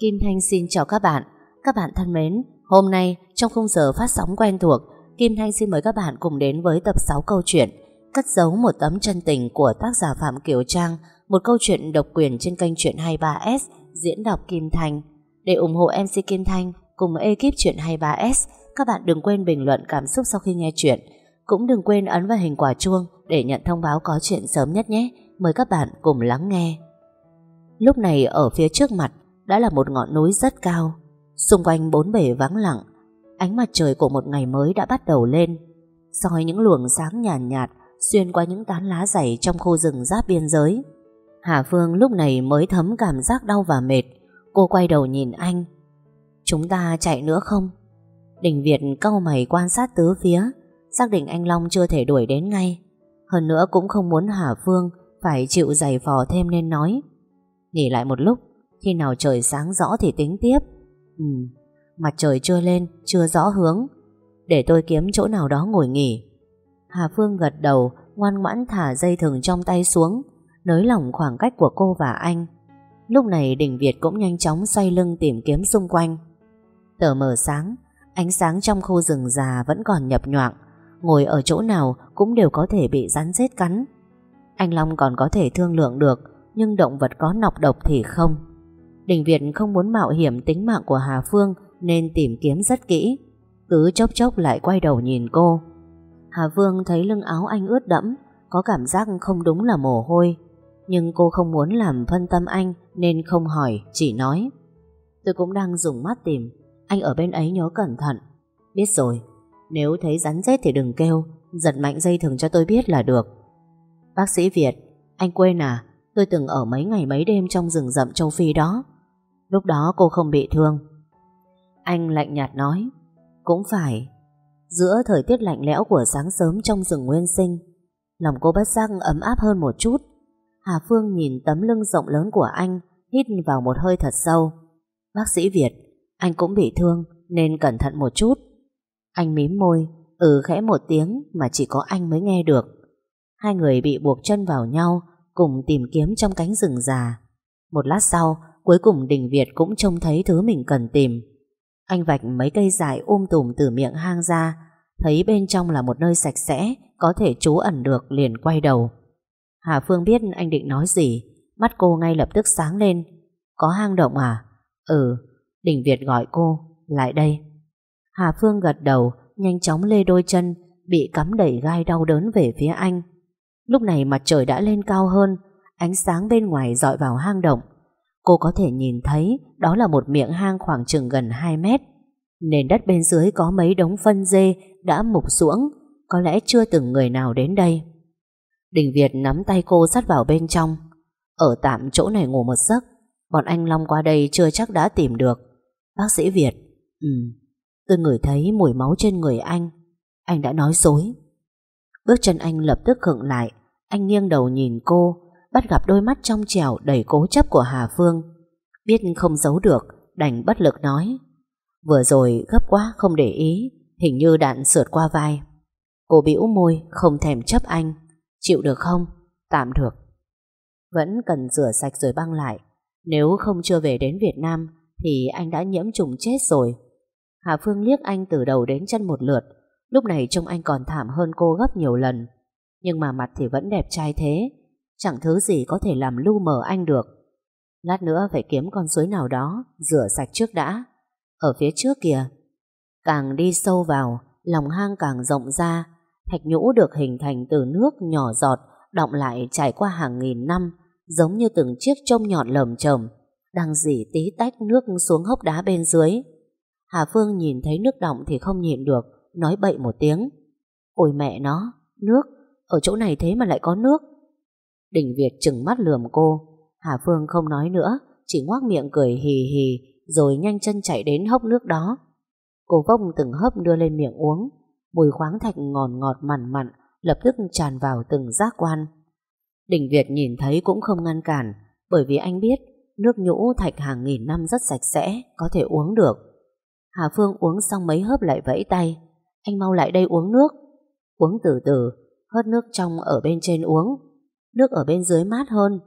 Kim Thanh xin chào các bạn. Các bạn thân mến, hôm nay trong khung giờ phát sóng quen thuộc, Kim Thanh xin mời các bạn cùng đến với tập 6 câu chuyện Cất giấu một tấm chân tình của tác giả Phạm Kiều Trang, một câu chuyện độc quyền trên kênh truyện 23S diễn đọc Kim Thanh. Để ủng hộ MC Kim Thanh cùng ekip truyện 23S, các bạn đừng quên bình luận cảm xúc sau khi nghe chuyện. Cũng đừng quên ấn vào hình quả chuông để nhận thông báo có chuyện sớm nhất nhé. Mời các bạn cùng lắng nghe. Lúc này ở phía trước mặt đã là một ngọn núi rất cao. Xung quanh bốn bể vắng lặng, ánh mặt trời của một ngày mới đã bắt đầu lên. soi những luồng sáng nhàn nhạt, nhạt xuyên qua những tán lá dày trong khu rừng giáp biên giới. Hà Phương lúc này mới thấm cảm giác đau và mệt. Cô quay đầu nhìn anh. Chúng ta chạy nữa không? Đình Việt cau mày quan sát tứ phía, xác định anh Long chưa thể đuổi đến ngay. Hơn nữa cũng không muốn Hà Phương phải chịu giày vò thêm nên nói. Nghỉ lại một lúc, khi nào trời sáng rõ thì tính tiếp. Ừ, mặt trời chưa lên, chưa rõ hướng. Để tôi kiếm chỗ nào đó ngồi nghỉ. Hà Phương gật đầu, ngoan ngoãn thả dây thừng trong tay xuống, nới lỏng khoảng cách của cô và anh. Lúc này Đình Việt cũng nhanh chóng xoay lưng tìm kiếm xung quanh. Tờ mờ sáng, ánh sáng trong khu rừng già vẫn còn nhập nhoạng, ngồi ở chỗ nào cũng đều có thể bị rắn rết cắn. Anh Long còn có thể thương lượng được, nhưng động vật có nọc độc thì không. Đình Việt không muốn mạo hiểm tính mạng của Hà Phương nên tìm kiếm rất kỹ. Cứ chốc chốc lại quay đầu nhìn cô. Hà Phương thấy lưng áo anh ướt đẫm, có cảm giác không đúng là mồ hôi. Nhưng cô không muốn làm phân tâm anh nên không hỏi, chỉ nói. Tôi cũng đang dùng mắt tìm, anh ở bên ấy nhớ cẩn thận. Biết rồi, nếu thấy rắn rết thì đừng kêu, giật mạnh dây thừng cho tôi biết là được. Bác sĩ Việt, anh quên à, tôi từng ở mấy ngày mấy đêm trong rừng rậm châu Phi đó. Lúc đó cô không bị thương. Anh lạnh nhạt nói, cũng phải, Giữa thời tiết lạnh lẽo của sáng sớm trong rừng nguyên sinh, lòng cô bất giác ấm áp hơn một chút. Hà Phương nhìn tấm lưng rộng lớn của anh, hít vào một hơi thật sâu. Bác sĩ Việt, anh cũng bị thương nên cẩn thận một chút. Anh mím môi, ừ khẽ một tiếng mà chỉ có anh mới nghe được. Hai người bị buộc chân vào nhau, cùng tìm kiếm trong cánh rừng già. Một lát sau, cuối cùng Đình Việt cũng trông thấy thứ mình cần tìm. Anh vạch mấy cây dại ôm um tùm từ miệng hang ra, thấy bên trong là một nơi sạch sẽ, có thể trú ẩn được liền quay đầu. Hà Phương biết anh định nói gì, mắt cô ngay lập tức sáng lên. Có hang động à? Ừ, Đình Việt gọi cô, lại đây. Hà Phương gật đầu, nhanh chóng lê đôi chân, bị cắm đẩy gai đau đớn về phía anh. Lúc này mặt trời đã lên cao hơn, ánh sáng bên ngoài dọi vào hang động. Cô có thể nhìn thấy đó là một miệng hang khoảng chừng gần 2 mét. Nền đất bên dưới có mấy đống phân dê đã mục xuống, có lẽ chưa từng người nào đến đây. Đình Việt nắm tay cô sát vào bên trong. Ở tạm chỗ này ngủ một giấc, bọn anh Long qua đây chưa chắc đã tìm được. Bác sĩ Việt, ừ, tôi ngửi thấy mùi máu trên người anh. Anh đã nói dối. Bước chân anh lập tức khựng lại, anh nghiêng đầu nhìn cô, bắt gặp đôi mắt trong trẻo đầy cố chấp của Hà Phương. Biết không giấu được, đành bất lực nói. Vừa rồi gấp quá không để ý, hình như đạn sượt qua vai. Cô bĩu môi, không thèm chấp anh. Chịu được không? Tạm được. Vẫn cần rửa sạch rồi băng lại. Nếu không chưa về đến Việt Nam, thì anh đã nhiễm trùng chết rồi. Hà Phương liếc anh từ đầu đến chân một lượt. Lúc này trông anh còn thảm hơn cô gấp nhiều lần. Nhưng mà mặt thì vẫn đẹp trai thế. Chẳng thứ gì có thể làm lu mờ anh được. Lát nữa phải kiếm con suối nào đó, rửa sạch trước đã. Ở phía trước kìa, càng đi sâu vào, lòng hang càng rộng ra, thạch nhũ được hình thành từ nước nhỏ giọt, động lại trải qua hàng nghìn năm, giống như từng chiếc trông nhọn lởm chởm, đang dỉ tí tách nước xuống hốc đá bên dưới. Hà Phương nhìn thấy nước động thì không nhịn được, nói bậy một tiếng. Ôi mẹ nó, nước, ở chỗ này thế mà lại có nước. Đình Việt chừng mắt lườm cô, Hà Phương không nói nữa, chỉ ngoác miệng cười hì hì, rồi nhanh chân chạy đến hốc nước đó. Cô vông từng hớp đưa lên miệng uống, mùi khoáng thạch ngọt ngọt mặn mặn lập tức tràn vào từng giác quan. Đình Việt nhìn thấy cũng không ngăn cản, bởi vì anh biết nước nhũ thạch hàng nghìn năm rất sạch sẽ, có thể uống được. Hà Phương uống xong mấy hớp lại vẫy tay, anh mau lại đây uống nước. Uống từ từ, hớt nước trong ở bên trên uống, nước ở bên dưới mát hơn.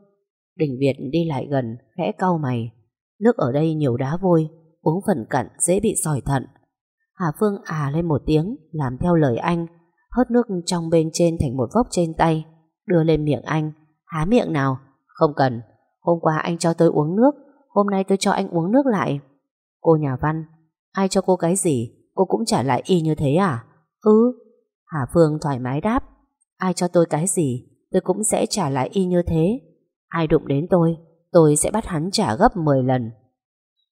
Đình Việt đi lại gần, khẽ cau mày. Nước ở đây nhiều đá vôi, uống phần cặn dễ bị sỏi thận. Hà Phương à lên một tiếng, làm theo lời anh, hớt nước trong bên trên thành một vốc trên tay, đưa lên miệng anh. Há miệng nào? Không cần. Hôm qua anh cho tôi uống nước, hôm nay tôi cho anh uống nước lại. Cô nhà văn, ai cho cô cái gì, cô cũng trả lại y như thế à? Ừ. Hà Phương thoải mái đáp, ai cho tôi cái gì, tôi cũng sẽ trả lại y như thế. Ai đụng đến tôi, tôi sẽ bắt hắn trả gấp 10 lần.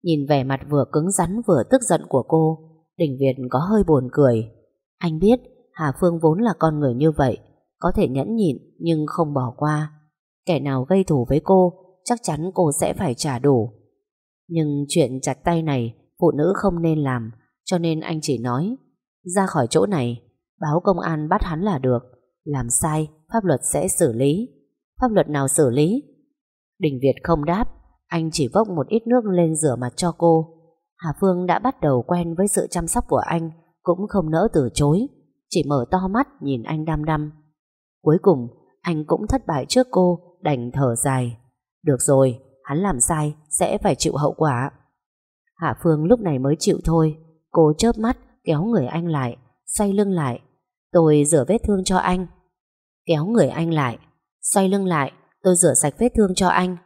Nhìn vẻ mặt vừa cứng rắn vừa tức giận của cô, Đình Việt có hơi buồn cười. Anh biết Hà Phương vốn là con người như vậy, có thể nhẫn nhịn nhưng không bỏ qua. Kẻ nào gây thù với cô, chắc chắn cô sẽ phải trả đủ. Nhưng chuyện chặt tay này, phụ nữ không nên làm, cho nên anh chỉ nói, ra khỏi chỗ này, báo công an bắt hắn là được. Làm sai, pháp luật sẽ xử lý. Pháp luật nào xử lý? Đình Việt không đáp, anh chỉ vốc một ít nước lên rửa mặt cho cô. Hà Phương đã bắt đầu quen với sự chăm sóc của anh, cũng không nỡ từ chối, chỉ mở to mắt nhìn anh đăm đăm. Cuối cùng, anh cũng thất bại trước cô, đành thở dài. Được rồi, hắn làm sai, sẽ phải chịu hậu quả. Hạ Phương lúc này mới chịu thôi, cô chớp mắt, kéo người anh lại, xoay lưng lại. Tôi rửa vết thương cho anh. Kéo người anh lại, xoay lưng lại, tôi rửa sạch vết thương cho anh.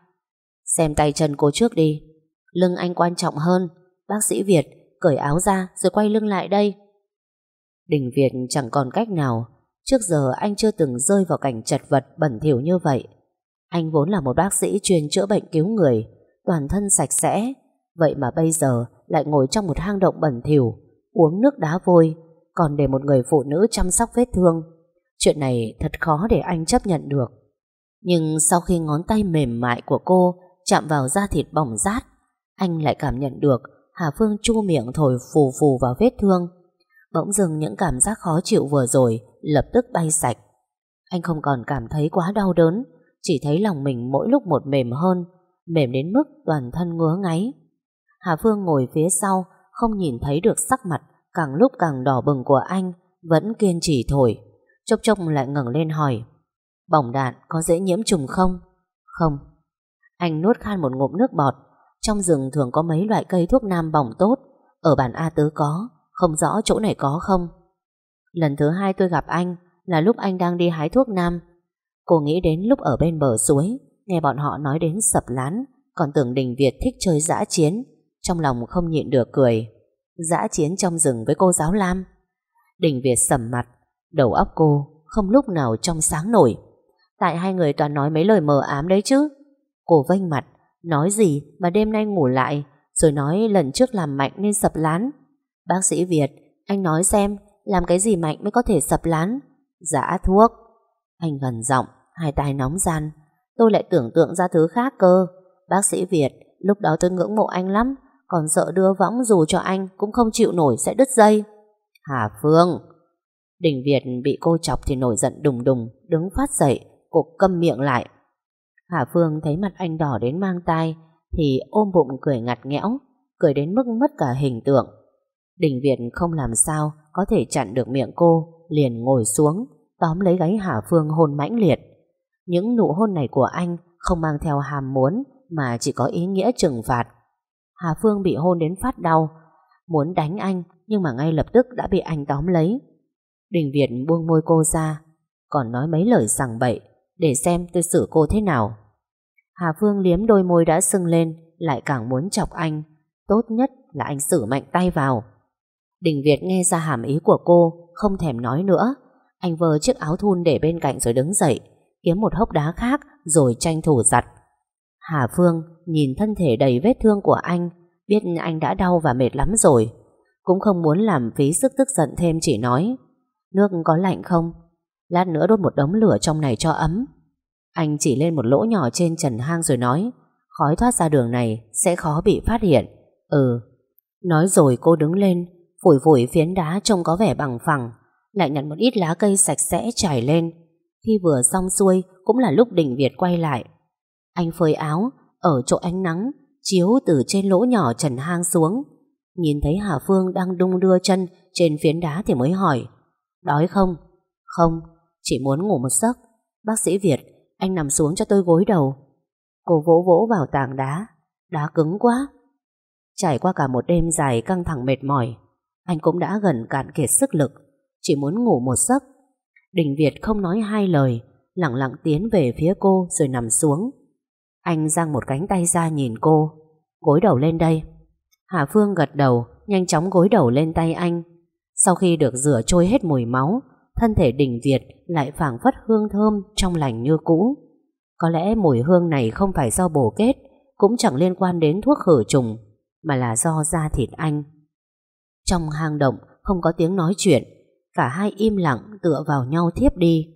Xem tay chân cô trước đi, lưng anh quan trọng hơn. Bác sĩ Việt, cởi áo ra rồi quay lưng lại đây. Đình Việt chẳng còn cách nào, trước giờ anh chưa từng rơi vào cảnh chật vật bẩn thỉu như vậy. Anh vốn là một bác sĩ chuyên chữa bệnh cứu người, toàn thân sạch sẽ, vậy mà bây giờ lại ngồi trong một hang động bẩn thỉu, uống nước đá vôi, còn để một người phụ nữ chăm sóc vết thương. Chuyện này thật khó để anh chấp nhận được. Nhưng sau khi ngón tay mềm mại của cô chạm vào da thịt bỏng rát, anh lại cảm nhận được Hà Phương chu miệng thổi phù phù vào vết thương. Bỗng dừng những cảm giác khó chịu vừa rồi lập tức bay sạch. Anh không còn cảm thấy quá đau đớn, chỉ thấy lòng mình mỗi lúc một mềm hơn, mềm đến mức toàn thân ngứa ngáy. Hà Phương ngồi phía sau, không nhìn thấy được sắc mặt càng lúc càng đỏ bừng của anh, vẫn kiên trì thổi. Chốc chốc lại ngẩng lên hỏi, bỏng đạn có dễ nhiễm trùng không? Không. Anh nuốt khan một ngụm nước bọt, trong rừng thường có mấy loại cây thuốc nam bỏng tốt, ở bản A Tứ có, không rõ chỗ này có không. Lần thứ hai tôi gặp anh là lúc anh đang đi hái thuốc nam. Cô nghĩ đến lúc ở bên bờ suối, nghe bọn họ nói đến sập lán, còn tưởng Đình Việt thích chơi dã chiến, trong lòng không nhịn được cười. Dã chiến trong rừng với cô giáo Lam. Đình Việt sầm mặt, đầu óc cô không lúc nào trong sáng nổi. Tại hai người toàn nói mấy lời mờ ám đấy chứ. Cô vênh mặt, nói gì mà đêm nay ngủ lại, rồi nói lần trước làm mạnh nên sập lán. Bác sĩ Việt, anh nói xem, làm cái gì mạnh mới có thể sập lán? giả thuốc. Anh gần giọng, hai tay nóng gian. Tôi lại tưởng tượng ra thứ khác cơ. Bác sĩ Việt, lúc đó tôi ngưỡng mộ anh lắm, còn sợ đưa võng dù cho anh cũng không chịu nổi sẽ đứt dây. Hà Phương! Đình Việt bị cô chọc thì nổi giận đùng đùng, đứng phát dậy, cục câm miệng lại. Hà Phương thấy mặt anh đỏ đến mang tai, thì ôm bụng cười ngặt nghẽo, cười đến mức mất cả hình tượng. Đình Việt không làm sao có thể chặn được miệng cô, liền ngồi xuống, tóm lấy gáy Hà Phương hôn mãnh liệt. Những nụ hôn này của anh không mang theo hàm muốn, mà chỉ có ý nghĩa trừng phạt. Hà Phương bị hôn đến phát đau, muốn đánh anh, nhưng mà ngay lập tức đã bị anh tóm lấy. Đình Việt buông môi cô ra, còn nói mấy lời sằng bậy, để xem tôi xử cô thế nào. Hà Phương liếm đôi môi đã sưng lên, lại càng muốn chọc anh. Tốt nhất là anh xử mạnh tay vào. Đình Việt nghe ra hàm ý của cô, không thèm nói nữa. Anh vơ chiếc áo thun để bên cạnh rồi đứng dậy, kiếm một hốc đá khác rồi tranh thủ giặt. Hà Phương nhìn thân thể đầy vết thương của anh, biết anh đã đau và mệt lắm rồi. Cũng không muốn làm phí sức tức giận thêm chỉ nói Nước có lạnh không? Lát nữa đốt một đống lửa trong này cho ấm. Anh chỉ lên một lỗ nhỏ trên trần hang rồi nói, Khói thoát ra đường này sẽ khó bị phát hiện. Ừ. Nói rồi cô đứng lên, phủi phủi phiến đá trông có vẻ bằng phẳng, lại nhặt một ít lá cây sạch sẽ trải lên. Khi vừa xong xuôi, cũng là lúc Đình Việt quay lại. Anh phơi áo, ở chỗ ánh nắng, chiếu từ trên lỗ nhỏ trần hang xuống. Nhìn thấy Hà Phương đang đung đưa chân trên phiến đá thì mới hỏi Đói không? Không, chỉ muốn ngủ một giấc. Bác sĩ Việt, anh nằm xuống cho tôi gối đầu. Cô vỗ vỗ vào tảng đá. Đá cứng quá. Trải qua cả một đêm dài căng thẳng mệt mỏi, anh cũng đã gần cạn kiệt sức lực, chỉ muốn ngủ một giấc. Đình Việt không nói hai lời, lặng lặng tiến về phía cô rồi nằm xuống. Anh giang một cánh tay ra nhìn cô, gối đầu lên đây. Hà Phương gật đầu, nhanh chóng gối đầu lên tay anh. Sau khi được rửa trôi hết mùi máu, thân thể Đình Việt lại phảng phất hương thơm trong lành như cũ. Có lẽ mùi hương này không phải do bổ kết, cũng chẳng liên quan đến thuốc khử trùng, mà là do da thịt anh. Trong hang động không có tiếng nói chuyện, cả hai im lặng tựa vào nhau thiếp đi.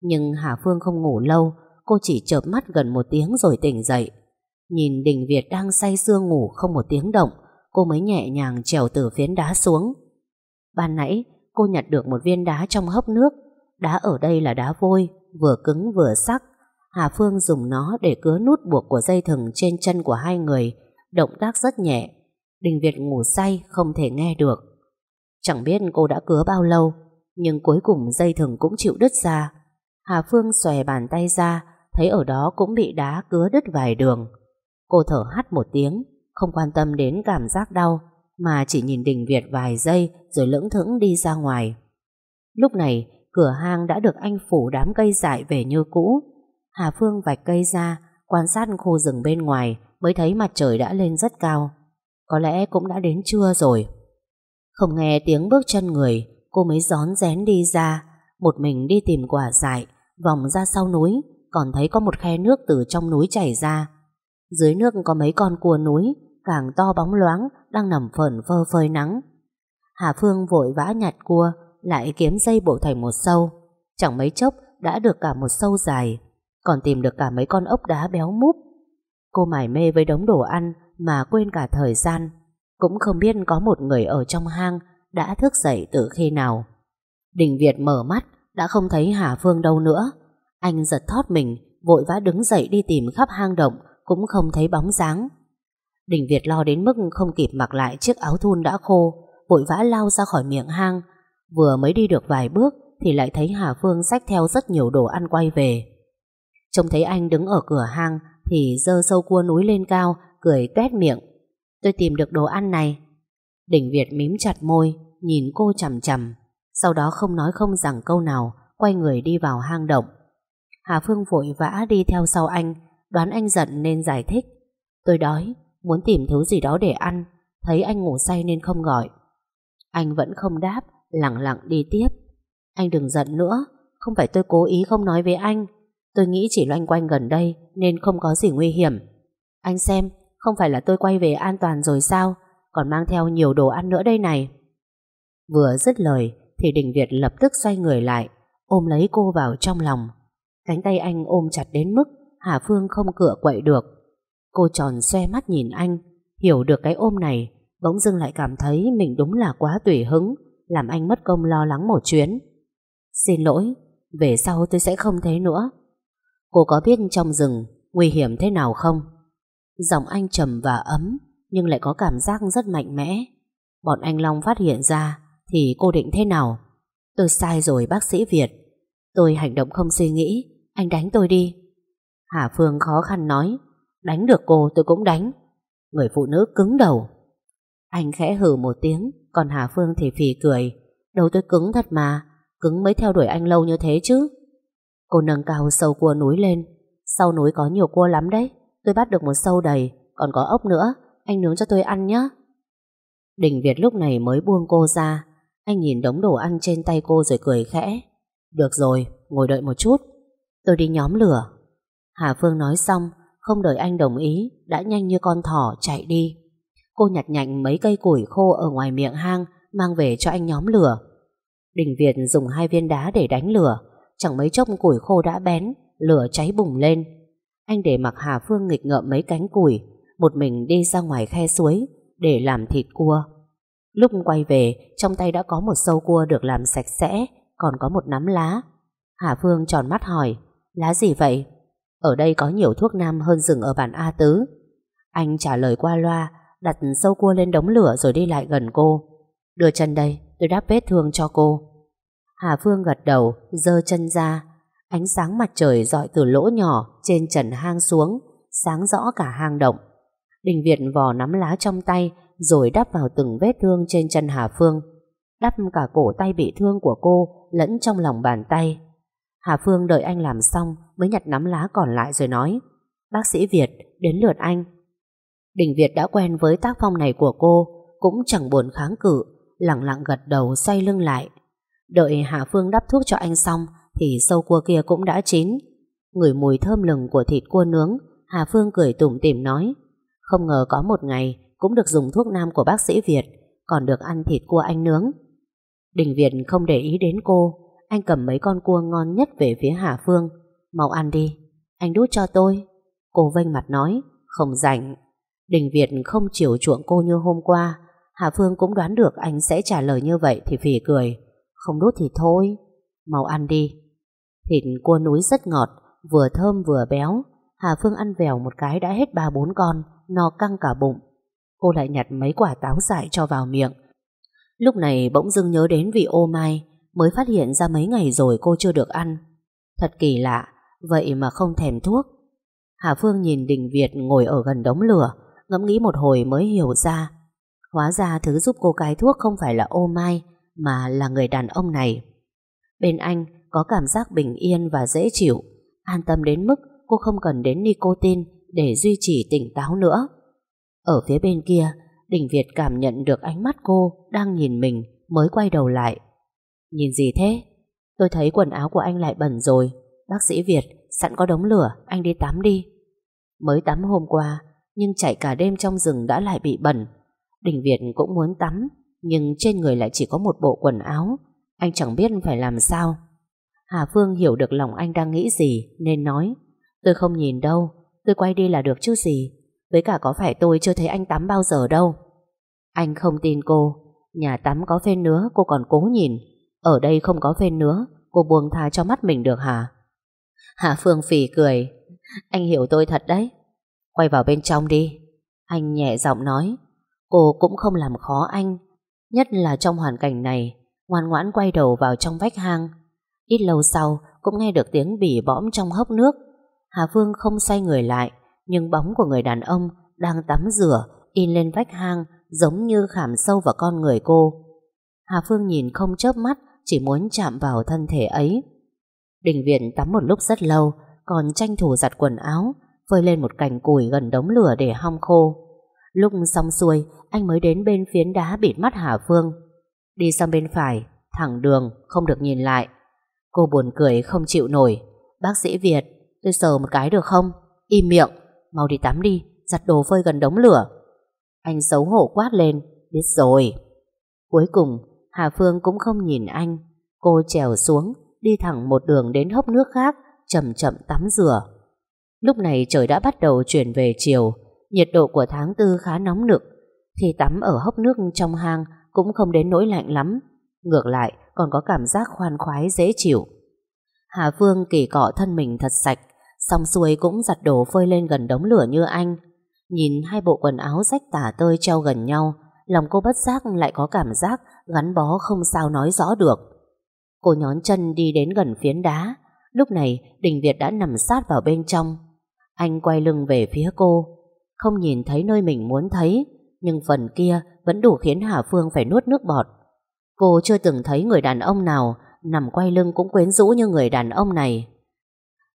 Nhưng Hà Phương không ngủ lâu, cô chỉ chợp mắt gần một tiếng rồi tỉnh dậy. Nhìn Đình Việt đang say sưa ngủ không một tiếng động, cô mới nhẹ nhàng trèo từ phiến đá xuống. Ban nãy, cô nhặt được một viên đá trong hốc nước. Đá ở đây là đá vôi, vừa cứng vừa sắc. Hà Phương dùng nó để cứa nút buộc của dây thừng trên chân của hai người, động tác rất nhẹ. Đình Việt ngủ say không thể nghe được. Chẳng biết cô đã cứa bao lâu, nhưng cuối cùng dây thừng cũng chịu đứt ra. Hà Phương xòe bàn tay ra, thấy ở đó cũng bị đá cứa đứt vài đường. Cô thở hắt một tiếng, không quan tâm đến cảm giác đau, mà chỉ nhìn Đình Việt vài giây rồi lững thững đi ra ngoài. Lúc này, cửa hang đã được anh phủ đám cây dại về như cũ. Hà Phương vạch cây ra, quan sát khu rừng bên ngoài mới thấy mặt trời đã lên rất cao. Có lẽ cũng đã đến trưa rồi. Không nghe tiếng bước chân người, cô mới gión rén đi ra, một mình đi tìm quả dại, vòng ra sau núi, còn thấy có một khe nước từ trong núi chảy ra. Dưới nước có mấy con cua núi, càng to bóng loáng, đang nằm phởn phơ phơi nắng. Hà Phương vội vã nhặt cua, lại kiếm dây bộ thành một sâu. Chẳng mấy chốc đã được cả một sâu dài, còn tìm được cả mấy con ốc đá béo múp. Cô mải mê với đống đồ ăn mà quên cả thời gian, cũng không biết có một người ở trong hang đã thức dậy từ khi nào. Đình Việt mở mắt, đã không thấy Hà Phương đâu nữa. Anh giật thót mình, vội vã đứng dậy đi tìm khắp hang động, cũng không thấy bóng dáng. Đình Việt lo đến mức không kịp mặc lại chiếc áo thun đã khô, vội vã lao ra khỏi miệng hang. Vừa mới đi được vài bước thì lại thấy Hà Phương xách theo rất nhiều đồ ăn quay về. Trông thấy anh đứng ở cửa hang thì dơ sâu cua núi lên cao, cười tuét miệng. Tôi tìm được đồ ăn này. Đình Việt mím chặt môi, nhìn cô chằm chằm, sau đó không nói không rằng câu nào, quay người đi vào hang động. Hà Phương vội vã đi theo sau anh, đoán anh giận nên giải thích. Tôi đói, muốn tìm thứ gì đó để ăn, thấy anh ngủ say nên không gọi. Anh vẫn không đáp, lặng lặng đi tiếp. Anh đừng giận nữa, không phải tôi cố ý không nói với anh. Tôi nghĩ chỉ loanh quanh gần đây nên không có gì nguy hiểm. Anh xem, không phải là tôi quay về an toàn rồi sao, còn mang theo nhiều đồ ăn nữa đây này. Vừa dứt lời thì Đình Việt lập tức xoay người lại, ôm lấy cô vào trong lòng. Cánh tay anh ôm chặt đến mức Hà Phương không cựa quậy được. Cô tròn xoe mắt nhìn anh, hiểu được cái ôm này, bỗng dưng lại cảm thấy mình đúng là quá tùy hứng, làm anh mất công lo lắng một chuyến. Xin lỗi, về sau tôi sẽ không thế nữa. Cô có biết trong rừng nguy hiểm thế nào không? Giọng anh trầm và ấm, nhưng lại có cảm giác rất mạnh mẽ. Bọn anh Long phát hiện ra, thì cô định thế nào? Tôi sai rồi bác sĩ Việt. Tôi hành động không suy nghĩ, anh đánh tôi đi. Hà Phương khó khăn nói, đánh được cô tôi cũng đánh. Người phụ nữ cứng đầu. Anh khẽ hừ một tiếng, còn Hà Phương thì phì cười. Đầu tôi cứng thật mà, cứng mới theo đuổi anh lâu như thế chứ. Cô nâng cao sâu cua núi lên. Sau núi có nhiều cua lắm đấy. Tôi bắt được một sâu đầy, còn có ốc nữa. Anh nướng cho tôi ăn nhé. Đình Việt lúc này mới buông cô ra. Anh nhìn đống đồ ăn trên tay cô rồi cười khẽ. Được rồi, ngồi đợi một chút. Tôi đi nhóm lửa. Hà Phương nói xong, không đợi anh đồng ý, đã nhanh như con thỏ chạy đi. Cô nhặt nhạnh mấy cây củi khô ở ngoài miệng hang, mang về cho anh nhóm lửa. Đình Việt dùng hai viên đá để đánh lửa, chẳng mấy chốc củi khô đã bén, lửa cháy bùng lên. Anh để mặc Hà Phương nghịch ngợm mấy cánh củi, một mình đi ra ngoài khe suối để làm thịt cua. Lúc quay về, trong tay đã có một sâu cua được làm sạch sẽ, còn có một nắm lá. Hà Phương tròn mắt hỏi, lá gì vậy? Ở đây có nhiều thuốc nam hơn rừng ở bản A Tứ. Anh trả lời qua loa, đặt sâu cua lên đống lửa rồi đi lại gần cô. Đưa chân đây, tôi đáp vết thương cho cô. Hà Phương gật đầu, dơ chân ra. Ánh sáng mặt trời dọi từ lỗ nhỏ trên trần hang xuống, sáng rõ cả hang động. Đình Việt vò nắm lá trong tay rồi đắp vào từng vết thương trên chân Hà Phương. Đắp cả cổ tay bị thương của cô lẫn trong lòng bàn tay. Hà Phương đợi anh làm xong mới nhặt nắm lá còn lại rồi nói Bác sĩ Việt, đến lượt anh. Đình Việt đã quen với tác phong này của cô cũng chẳng buồn kháng cự lặng lặng gật đầu xoay lưng lại. Đợi Hà Phương đắp thuốc cho anh xong thì sâu cua kia cũng đã chín. Ngửi mùi thơm lừng của thịt cua nướng, Hà Phương cười tủm tỉm nói không ngờ có một ngày cũng được dùng thuốc nam của bác sĩ Việt còn được ăn thịt cua anh nướng. Đình Việt không để ý đến cô anh cầm mấy con cua ngon nhất về phía Hà Phương mau ăn đi, anh đút cho tôi. Cô vênh mặt nói không rảnh. Đình Việt không chiều chuộng cô như hôm qua Hà Phương cũng đoán được anh sẽ trả lời như vậy thì phỉ cười. Không đút thì thôi, mau ăn đi. Thịt cua núi rất ngọt, vừa thơm vừa béo. Hà Phương ăn vèo một cái đã hết ba bốn con, no căng cả bụng. Cô lại nhặt mấy quả táo dại cho vào miệng. Lúc này bỗng dưng nhớ đến vị ô mai, mới phát hiện ra mấy ngày rồi cô chưa được ăn. Thật kỳ lạ, vậy mà không thèm thuốc. Hà Phương nhìn Đình Việt ngồi ở gần đống lửa, ngẫm nghĩ một hồi mới hiểu ra Hóa ra thứ giúp cô cái thuốc không phải là ô mai Mà là người đàn ông này Bên anh có cảm giác bình yên và dễ chịu An tâm đến mức cô không cần đến nicotine Để duy trì tỉnh táo nữa Ở phía bên kia Đình Việt cảm nhận được ánh mắt cô Đang nhìn mình mới quay đầu lại Nhìn gì thế? Tôi thấy quần áo của anh lại bẩn rồi. Bác sĩ Việt, sẵn có đống lửa, Anh đi tắm đi. Mới tắm hôm qua, Nhưng chạy cả đêm trong rừng đã lại bị bẩn. Đình Việt cũng muốn tắm, Nhưng trên người lại chỉ có một bộ quần áo. Anh chẳng biết phải làm sao. Hà Phương hiểu được lòng anh đang nghĩ gì, Nên nói, Tôi không nhìn đâu, Tôi quay đi là được chứ gì. Với cả có phải tôi chưa thấy anh tắm bao giờ đâu. Anh không tin cô. Nhà tắm có phên nữa cô còn cố nhìn. Ở đây không có phên nữa, Cô buông tha cho mắt mình được hả? Hà Phương phỉ cười. Anh hiểu tôi thật đấy. Quay vào bên trong đi. Anh nhẹ giọng nói. Cô cũng không làm khó anh. Nhất là trong hoàn cảnh này, Ngoan ngoãn quay đầu vào trong vách hang. Ít lâu sau, cũng nghe được tiếng bỉ bõm trong hốc nước. Hà Phương không xoay người lại, Nhưng bóng của người đàn ông Đang tắm rửa, In lên vách hang Giống như khảm sâu vào con người cô. Hà Phương nhìn không chớp mắt chỉ muốn chạm vào thân thể ấy. Đình Viện tắm một lúc rất lâu, Còn tranh thủ giặt quần áo Phơi lên một cành củi gần đống lửa để hong khô. Lúc xong xuôi, Anh mới đến bên phiến đá bịt mắt Hà Phương. Đi sang bên phải, Thẳng đường, không được nhìn lại. Cô buồn cười không chịu nổi. Bác sĩ Việt, tôi sờ một cái được không? Im miệng. Mau đi tắm đi, Giặt đồ phơi gần đống lửa. Anh xấu hổ quát lên. Biết rồi. Cuối cùng Hà Phương cũng không nhìn anh. Cô trèo xuống, Đi thẳng một đường đến hốc nước khác, Chậm chậm tắm rửa. Lúc này trời đã bắt đầu chuyển về chiều, Nhiệt độ của tháng tư khá nóng nực. Khi tắm ở hốc nước trong hang Cũng không đến nỗi lạnh lắm, Ngược lại còn có cảm giác khoan khoái dễ chịu. Hà Phương kỳ cọ thân mình thật sạch, Xong xuôi cũng giặt đồ phơi lên gần đống lửa như anh. Nhìn hai bộ quần áo rách tả tơi treo gần nhau, Lòng cô bất giác lại có cảm giác Gắn bó không sao nói rõ được. Cô nhón chân đi đến gần phiến đá. Lúc này, Đình Việt đã nằm sát vào bên trong. Anh quay lưng về phía cô. Không nhìn thấy nơi mình muốn thấy, Nhưng phần kia vẫn đủ khiến Hà Phương phải nuốt nước bọt. Cô chưa từng thấy người đàn ông nào Nằm quay lưng cũng quyến rũ như người đàn ông này.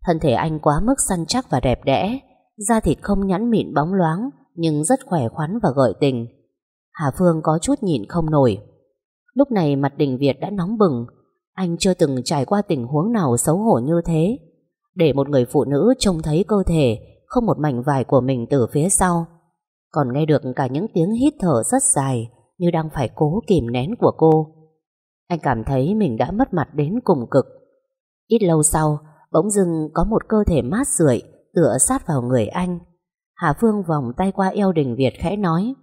Thân thể anh quá mức săn chắc và đẹp đẽ. Da thịt không nhẵn mịn bóng loáng, Nhưng rất khỏe khoắn và gợi tình. Hà Phương có chút nhìn không nổi. Lúc này mặt đình Việt đã nóng bừng Anh chưa từng trải qua tình huống nào xấu hổ như thế Để một người phụ nữ trông thấy cơ thể không một mảnh vải của mình từ phía sau. Còn nghe được cả những tiếng hít thở rất dài như đang phải cố kìm nén của cô. Anh cảm thấy mình đã mất mặt đến cùng cực. Ít lâu sau, bỗng dưng có một cơ thể mát rượi tựa sát vào người anh. Hà Phương vòng tay qua eo đình Việt khẽ nói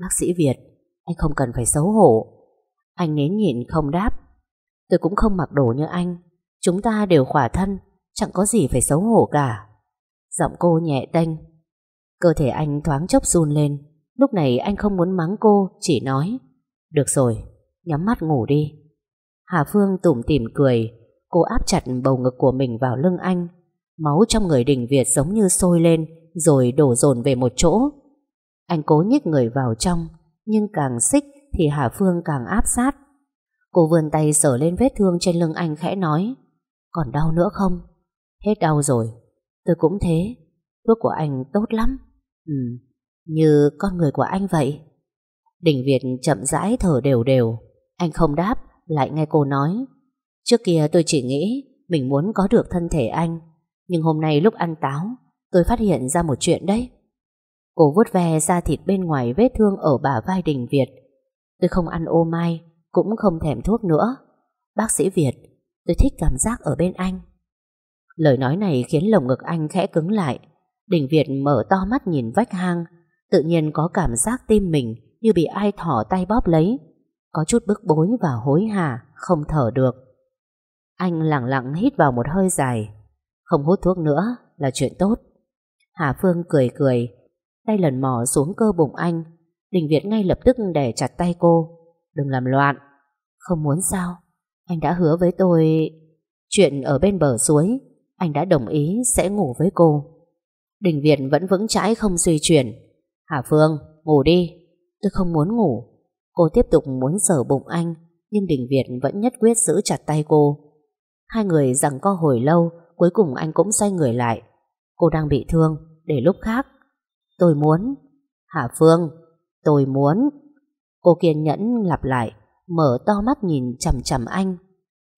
Bác sĩ Việt, anh không cần phải xấu hổ. Anh nến nhịn không đáp. Tôi cũng không mặc đồ như anh. Chúng ta đều khỏa thân, chẳng có gì phải xấu hổ cả. Giọng cô nhẹ tênh Cơ thể anh thoáng chốc run lên Lúc này anh không muốn mắng cô Chỉ nói Được rồi, nhắm mắt ngủ đi Hà Phương tủm tỉm cười Cô áp chặt bầu ngực của mình vào lưng anh Máu trong người đình Việt giống như sôi lên Rồi đổ dồn về một chỗ Anh cố nhích người vào trong, nhưng càng xích thì Hà Phương càng áp sát. Cô vươn tay sờ lên vết thương trên lưng anh khẽ nói, còn đau nữa không? Hết đau rồi, tôi cũng thế, thuốc của anh tốt lắm. Ừ, như con người của anh vậy. Đình Việt chậm rãi thở đều đều, anh không đáp, lại nghe cô nói. Trước kia tôi chỉ nghĩ mình muốn có được thân thể anh, nhưng hôm nay lúc ăn táo, tôi phát hiện ra một chuyện đấy. Cô vuốt ve da thịt bên ngoài vết thương ở bả vai Đình Việt. Tôi không ăn ô mai, cũng không thèm thuốc nữa. Bác sĩ Việt, tôi thích cảm giác ở bên anh. Lời nói này khiến lồng ngực anh khẽ cứng lại. Đình Việt mở to mắt nhìn vách hang, tự nhiên có cảm giác tim mình như bị ai thỏ tay bóp lấy. Có chút bức bối và hối hả, không thở được. Anh lặng lặng hít vào một hơi dài. Không hút thuốc nữa là chuyện tốt. Hà Phương cười cười, tay lần mò xuống cơ bụng anh. Đình Việt ngay lập tức để chặt tay cô. Đừng làm loạn. Không muốn sao? Anh đã hứa với tôi... Chuyện ở bên bờ suối, anh đã đồng ý sẽ ngủ với cô. Đình Việt vẫn vững chãi không suy chuyển. Hà Phương, ngủ đi. Tôi không muốn ngủ. Cô tiếp tục muốn sờ bụng anh, nhưng Đình Việt vẫn nhất quyết giữ chặt tay cô. Hai người rằng co hồi lâu, cuối cùng anh cũng xoay người lại. Cô đang bị thương, để lúc khác. Tôi muốn. Hà Phương, tôi muốn. Cô kiên nhẫn lặp lại, mở to mắt nhìn chằm chằm anh.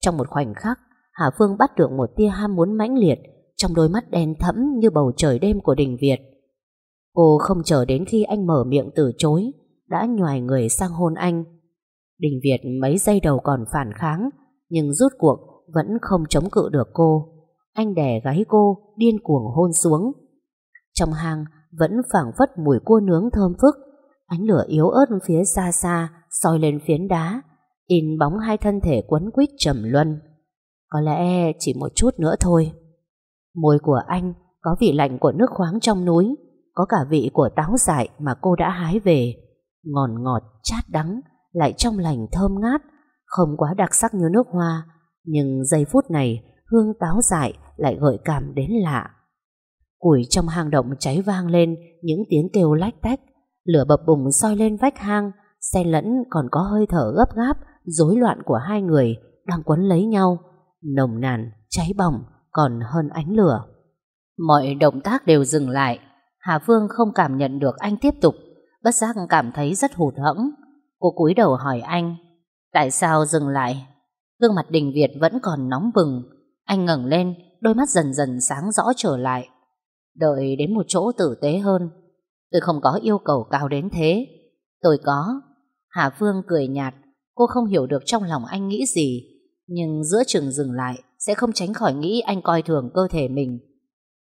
Trong một khoảnh khắc, Hà Phương bắt được một tia ham muốn mãnh liệt trong đôi mắt đen thẫm như bầu trời đêm của Đình Việt. Cô không chờ đến khi anh mở miệng từ chối, đã nhòi người sang hôn anh. Đình Việt mấy giây đầu còn phản kháng, nhưng rút cuộc vẫn không chống cự được cô. Anh đè gáy cô, điên cuồng hôn xuống. Trong hang vẫn phảng phất mùi cua nướng thơm phức, ánh lửa yếu ớt phía xa xa soi lên phiến đá, in bóng hai thân thể quấn quýt trầm luân. Có lẽ chỉ một chút nữa thôi. Môi của anh có vị lạnh của nước khoáng trong núi, có cả vị của táo dại mà cô đã hái về. Ngọt ngọt, chát đắng, lại trong lành thơm ngát, không quá đặc sắc như nước hoa, nhưng giây phút này hương táo dại lại gợi cảm đến lạ. Củi trong hang động cháy vang lên những tiếng kêu lách tách, lửa bập bùng soi lên vách hang, xen lẫn còn có hơi thở gấp gáp, rối loạn của hai người đang quấn lấy nhau, nồng nàn, cháy bỏng, còn hơn ánh lửa. Mọi động tác đều dừng lại, Hà Phương không cảm nhận được anh tiếp tục, bất giác cảm thấy rất hụt hẫng. Cô cúi đầu hỏi anh, tại sao dừng lại? Gương mặt Đình Việt vẫn còn nóng bừng, anh ngẩng lên, đôi mắt dần dần sáng rõ trở lại. Đợi đến một chỗ tử tế hơn, tôi không có yêu cầu cao đến thế. Tôi có. Hà Phương cười nhạt, cô không hiểu được trong lòng anh nghĩ gì, nhưng giữa chừng dừng lại, sẽ không tránh khỏi nghĩ anh coi thường cơ thể mình.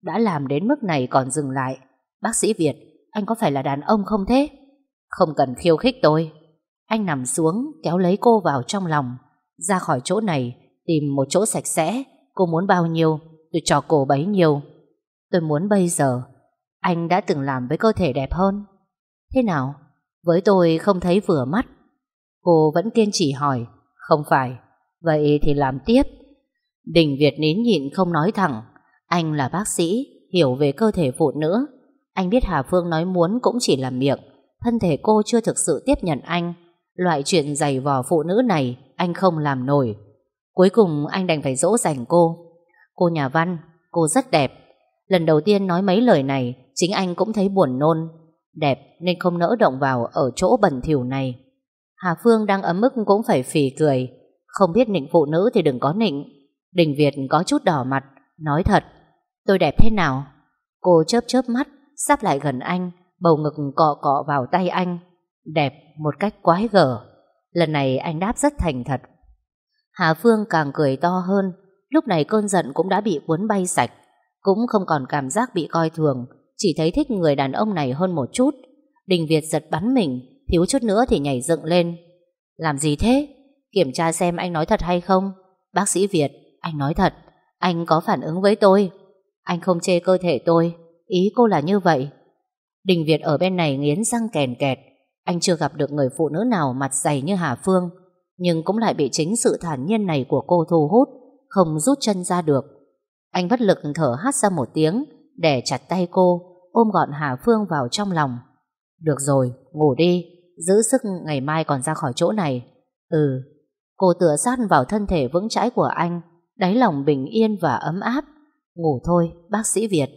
Đã làm đến mức này còn dừng lại, Bác sĩ Việt, anh có phải là đàn ông không thế? Không cần khiêu khích tôi. Anh nằm xuống, kéo lấy cô vào trong lòng. Ra khỏi chỗ này, tìm một chỗ sạch sẽ. Cô muốn bao nhiêu, tôi cho cô bấy nhiêu. Tôi muốn bây giờ, anh đã từng làm với cơ thể đẹp hơn. Thế nào? Với tôi không thấy vừa mắt. Cô vẫn kiên trì hỏi. Không phải. Vậy thì làm tiếp. Đình Việt nín nhịn không nói thẳng. Anh là bác sĩ, hiểu về cơ thể phụ nữ. Anh biết Hà Phương nói muốn cũng chỉ là miệng Thân thể cô chưa thực sự tiếp nhận anh Loại chuyện giày vò phụ nữ này Anh không làm nổi Cuối cùng anh đành phải dỗ dành cô Cô nhà văn, cô rất đẹp Lần đầu tiên nói mấy lời này Chính anh cũng thấy buồn nôn Đẹp nên không nỡ động vào Ở chỗ bẩn thỉu này Hà Phương đang ấm ức cũng phải phì cười Không biết nịnh phụ nữ thì đừng có nịnh Đình Việt có chút đỏ mặt Nói thật Tôi đẹp thế nào Cô chớp chớp mắt sắp lại gần anh, bầu ngực cọ cọ vào tay anh. Đẹp một cách quái gở. Lần này anh đáp rất thành thật. Hà Phương càng cười to hơn, lúc này cơn giận cũng đã bị cuốn bay sạch, cũng không còn cảm giác bị coi thường, chỉ thấy thích người đàn ông này hơn một chút. Đình Việt giật bắn mình, thiếu chút nữa thì nhảy dựng lên. Làm gì thế? Kiểm tra xem anh nói thật hay không? Bác sĩ Việt, anh nói thật, anh có phản ứng với tôi. Anh không chê cơ thể tôi, Ý cô là như vậy Đình Việt ở bên này nghiến răng kèn kẹt Anh chưa gặp được người phụ nữ nào mặt dày như Hà Phương Nhưng cũng lại bị chính sự thản nhiên này của cô thu hút Không rút chân ra được Anh bất lực thở hát ra một tiếng Để chặt tay cô Ôm gọn Hà Phương vào trong lòng Được rồi, ngủ đi, giữ sức ngày mai còn ra khỏi chỗ này. Ừ, cô tựa sát vào thân thể vững chãi của anh, đáy lòng bình yên và ấm áp. Ngủ thôi, bác sĩ Việt.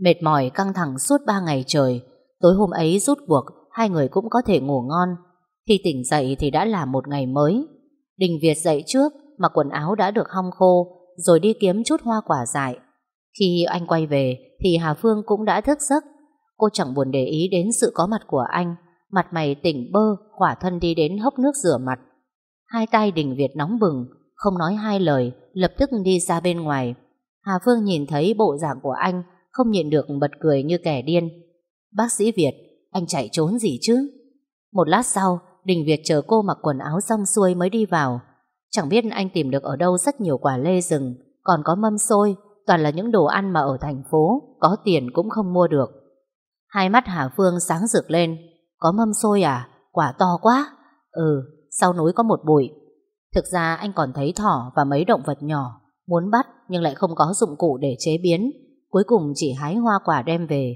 Mệt mỏi căng thẳng suốt ba ngày trời, tối hôm ấy rút cuộc, hai người cũng có thể ngủ ngon. Khi tỉnh dậy thì đã là một ngày mới. Đình Việt dậy trước, mặc quần áo đã được hong khô, rồi đi kiếm chút hoa quả dại. Khi anh quay về, thì Hà Phương cũng đã thức giấc. Cô chẳng buồn để ý đến sự có mặt của anh, mặt mày tỉnh bơ, khỏa thân đi đến hốc nước rửa mặt. Hai tay Đình Việt nóng bừng, không nói hai lời, lập tức đi ra bên ngoài. Hà Phương nhìn thấy bộ dạng của anh, không nhịn được bật cười như kẻ điên. Bác sĩ Việt, anh chạy trốn gì chứ? Một lát sau, Đình Việt chờ cô mặc quần áo xong xuôi mới đi vào. Chẳng biết anh tìm được ở đâu rất nhiều quả lê rừng, còn có mâm xôi, toàn là những đồ ăn mà ở thành phố, có tiền cũng không mua được. Hai mắt Hà Phương sáng rực lên, có mâm xôi à? Quả to quá. Ừ, sau núi có một bụi. Thực ra anh còn thấy thỏ và mấy động vật nhỏ, muốn bắt nhưng lại không có dụng cụ để chế biến, cuối cùng chỉ hái hoa quả đem về.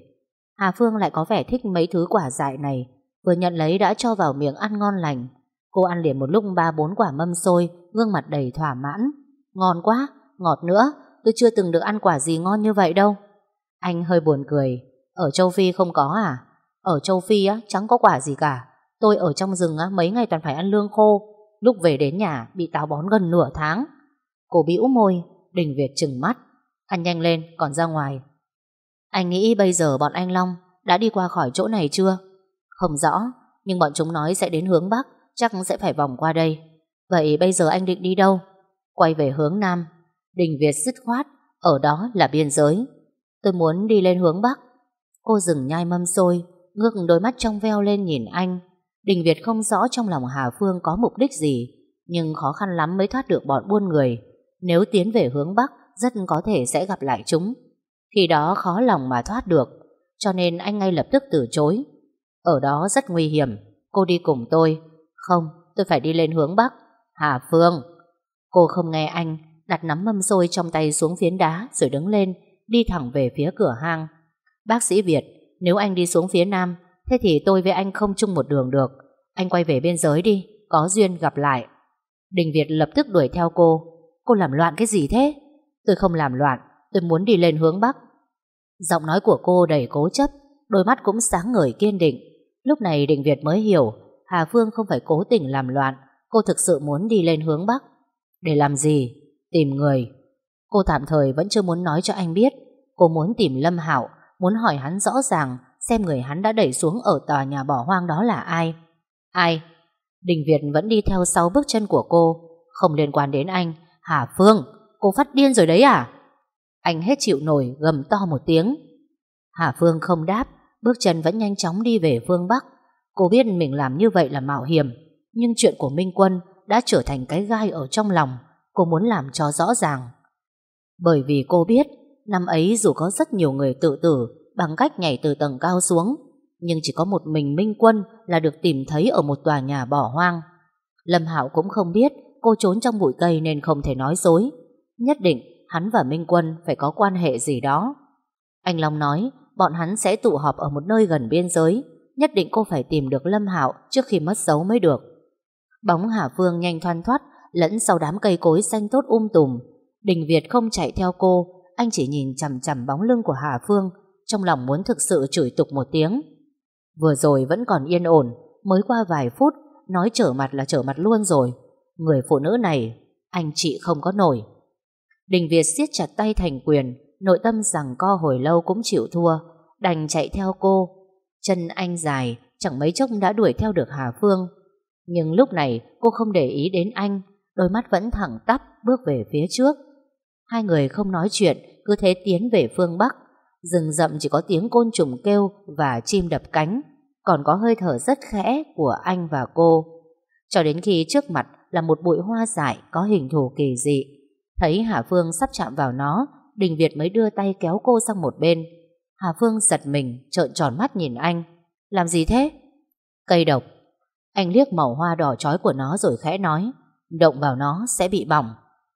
Hà Phương lại có vẻ thích mấy thứ quả dại này, vừa nhận lấy đã cho vào miệng ăn ngon lành. Cô ăn liền một lúc ba bốn quả mâm xôi, gương mặt đầy thỏa mãn. Ngon quá, ngọt nữa, tôi chưa từng được ăn quả gì ngon như vậy đâu. Anh hơi buồn cười, ở châu Phi không có à? Ở châu Phi á, chẳng có quả gì cả. Tôi ở trong rừng á, mấy ngày toàn phải ăn lương khô. Lúc về đến nhà, bị táo bón gần nửa tháng. Cô bĩu môi, Đình Việt chừng mắt. Ăn nhanh lên, còn ra ngoài. Anh nghĩ bây giờ bọn anh Long đã đi qua khỏi chỗ này chưa? Không rõ, nhưng bọn chúng nói sẽ đến hướng Bắc, chắc sẽ phải vòng qua đây. Vậy bây giờ anh định đi đâu? Quay về hướng Nam. Đình Việt dứt khoát, ở đó là biên giới. Tôi muốn đi lên hướng Bắc. Cô dừng nhai mâm xôi, ngước đôi mắt trong veo lên nhìn anh. Đình Việt không rõ trong lòng Hà Phương có mục đích gì, nhưng khó khăn lắm mới thoát được bọn buôn người. Nếu tiến về hướng Bắc, rất có thể sẽ gặp lại chúng. Khi đó khó lòng mà thoát được, cho nên anh ngay lập tức từ chối. Ở đó rất nguy hiểm, cô đi cùng tôi. Không, tôi phải đi lên hướng Bắc. Hà Phương! Cô không nghe anh, đặt nắm mâm xôi trong tay xuống phiến đá rồi đứng lên, đi thẳng về phía cửa hang. Bác sĩ Việt, nếu anh đi xuống phía Nam, thế thì tôi với anh không chung một đường được. Anh quay về biên giới đi, có duyên gặp lại. Đình Việt lập tức đuổi theo cô. Cô làm loạn cái gì thế? Tôi không làm loạn, tôi muốn đi lên hướng Bắc. Giọng nói của cô đầy cố chấp, đôi mắt cũng sáng ngời kiên định. Lúc này Đình Việt mới hiểu, Hà Phương không phải cố tình làm loạn, cô thực sự muốn đi lên hướng Bắc. Để làm gì? Tìm người. Cô tạm thời vẫn chưa muốn nói cho anh biết. Cô muốn tìm Lâm Hạo, muốn hỏi hắn rõ ràng xem người hắn đã đẩy xuống ở tòa nhà bỏ hoang đó là ai. Ai? Đình Việt vẫn đi theo sau bước chân của cô, không liên quan đến anh. Hà Phương, cô phát điên rồi đấy à? Anh hết chịu nổi gầm to một tiếng. Hà Phương không đáp, bước chân vẫn nhanh chóng đi về phương Bắc. Cô biết mình làm như vậy là mạo hiểm, nhưng chuyện của Minh Quân đã trở thành cái gai ở trong lòng. Cô muốn làm cho rõ ràng. Bởi vì cô biết, năm ấy dù có rất nhiều người tự tử bằng cách nhảy từ tầng cao xuống, nhưng chỉ có một mình Minh Quân là được tìm thấy ở một tòa nhà bỏ hoang. Lâm Hạo cũng không biết cô trốn trong bụi cây nên không thể nói dối. Nhất định hắn và Minh Quân phải có quan hệ gì đó. Anh Long nói bọn hắn sẽ tụ họp ở một nơi gần biên giới, nhất định cô phải tìm được Lâm Hạo trước khi mất dấu mới được. Bóng Hà Phương nhanh thoăn thoắt lẫn sau đám cây cối xanh tốt um tùm. Đình Việt không chạy theo cô, anh chỉ nhìn chằm chằm bóng lưng của Hà Phương, trong lòng muốn thực sự chửi tục một tiếng. Vừa rồi vẫn còn yên ổn, mới qua vài phút, nói trở mặt là trở mặt luôn rồi. Người phụ nữ này, anh chị không có nổi. Đình Việt siết chặt tay thành quyền, nội tâm rằng co hồi lâu cũng chịu thua, đành chạy theo cô. Chân anh dài, chẳng mấy chốc đã đuổi theo được Hà Phương. Nhưng lúc này cô không để ý đến anh, đôi mắt vẫn thẳng tắp bước về phía trước. Hai người không nói chuyện, cứ thế tiến về phương Bắc. Rừng rậm chỉ có tiếng côn trùng kêu và chim đập cánh, còn có hơi thở rất khẽ của anh và cô. Cho đến khi trước mặt là một bụi hoa dại có hình thù kỳ dị. Thấy Hà Phương sắp chạm vào nó, Đình Việt mới đưa tay kéo cô sang một bên. Hà Phương giật mình, trợn tròn mắt nhìn anh. Làm gì thế? Cây độc. Anh liếc màu hoa đỏ chói của nó rồi khẽ nói. Động vào nó sẽ bị bỏng.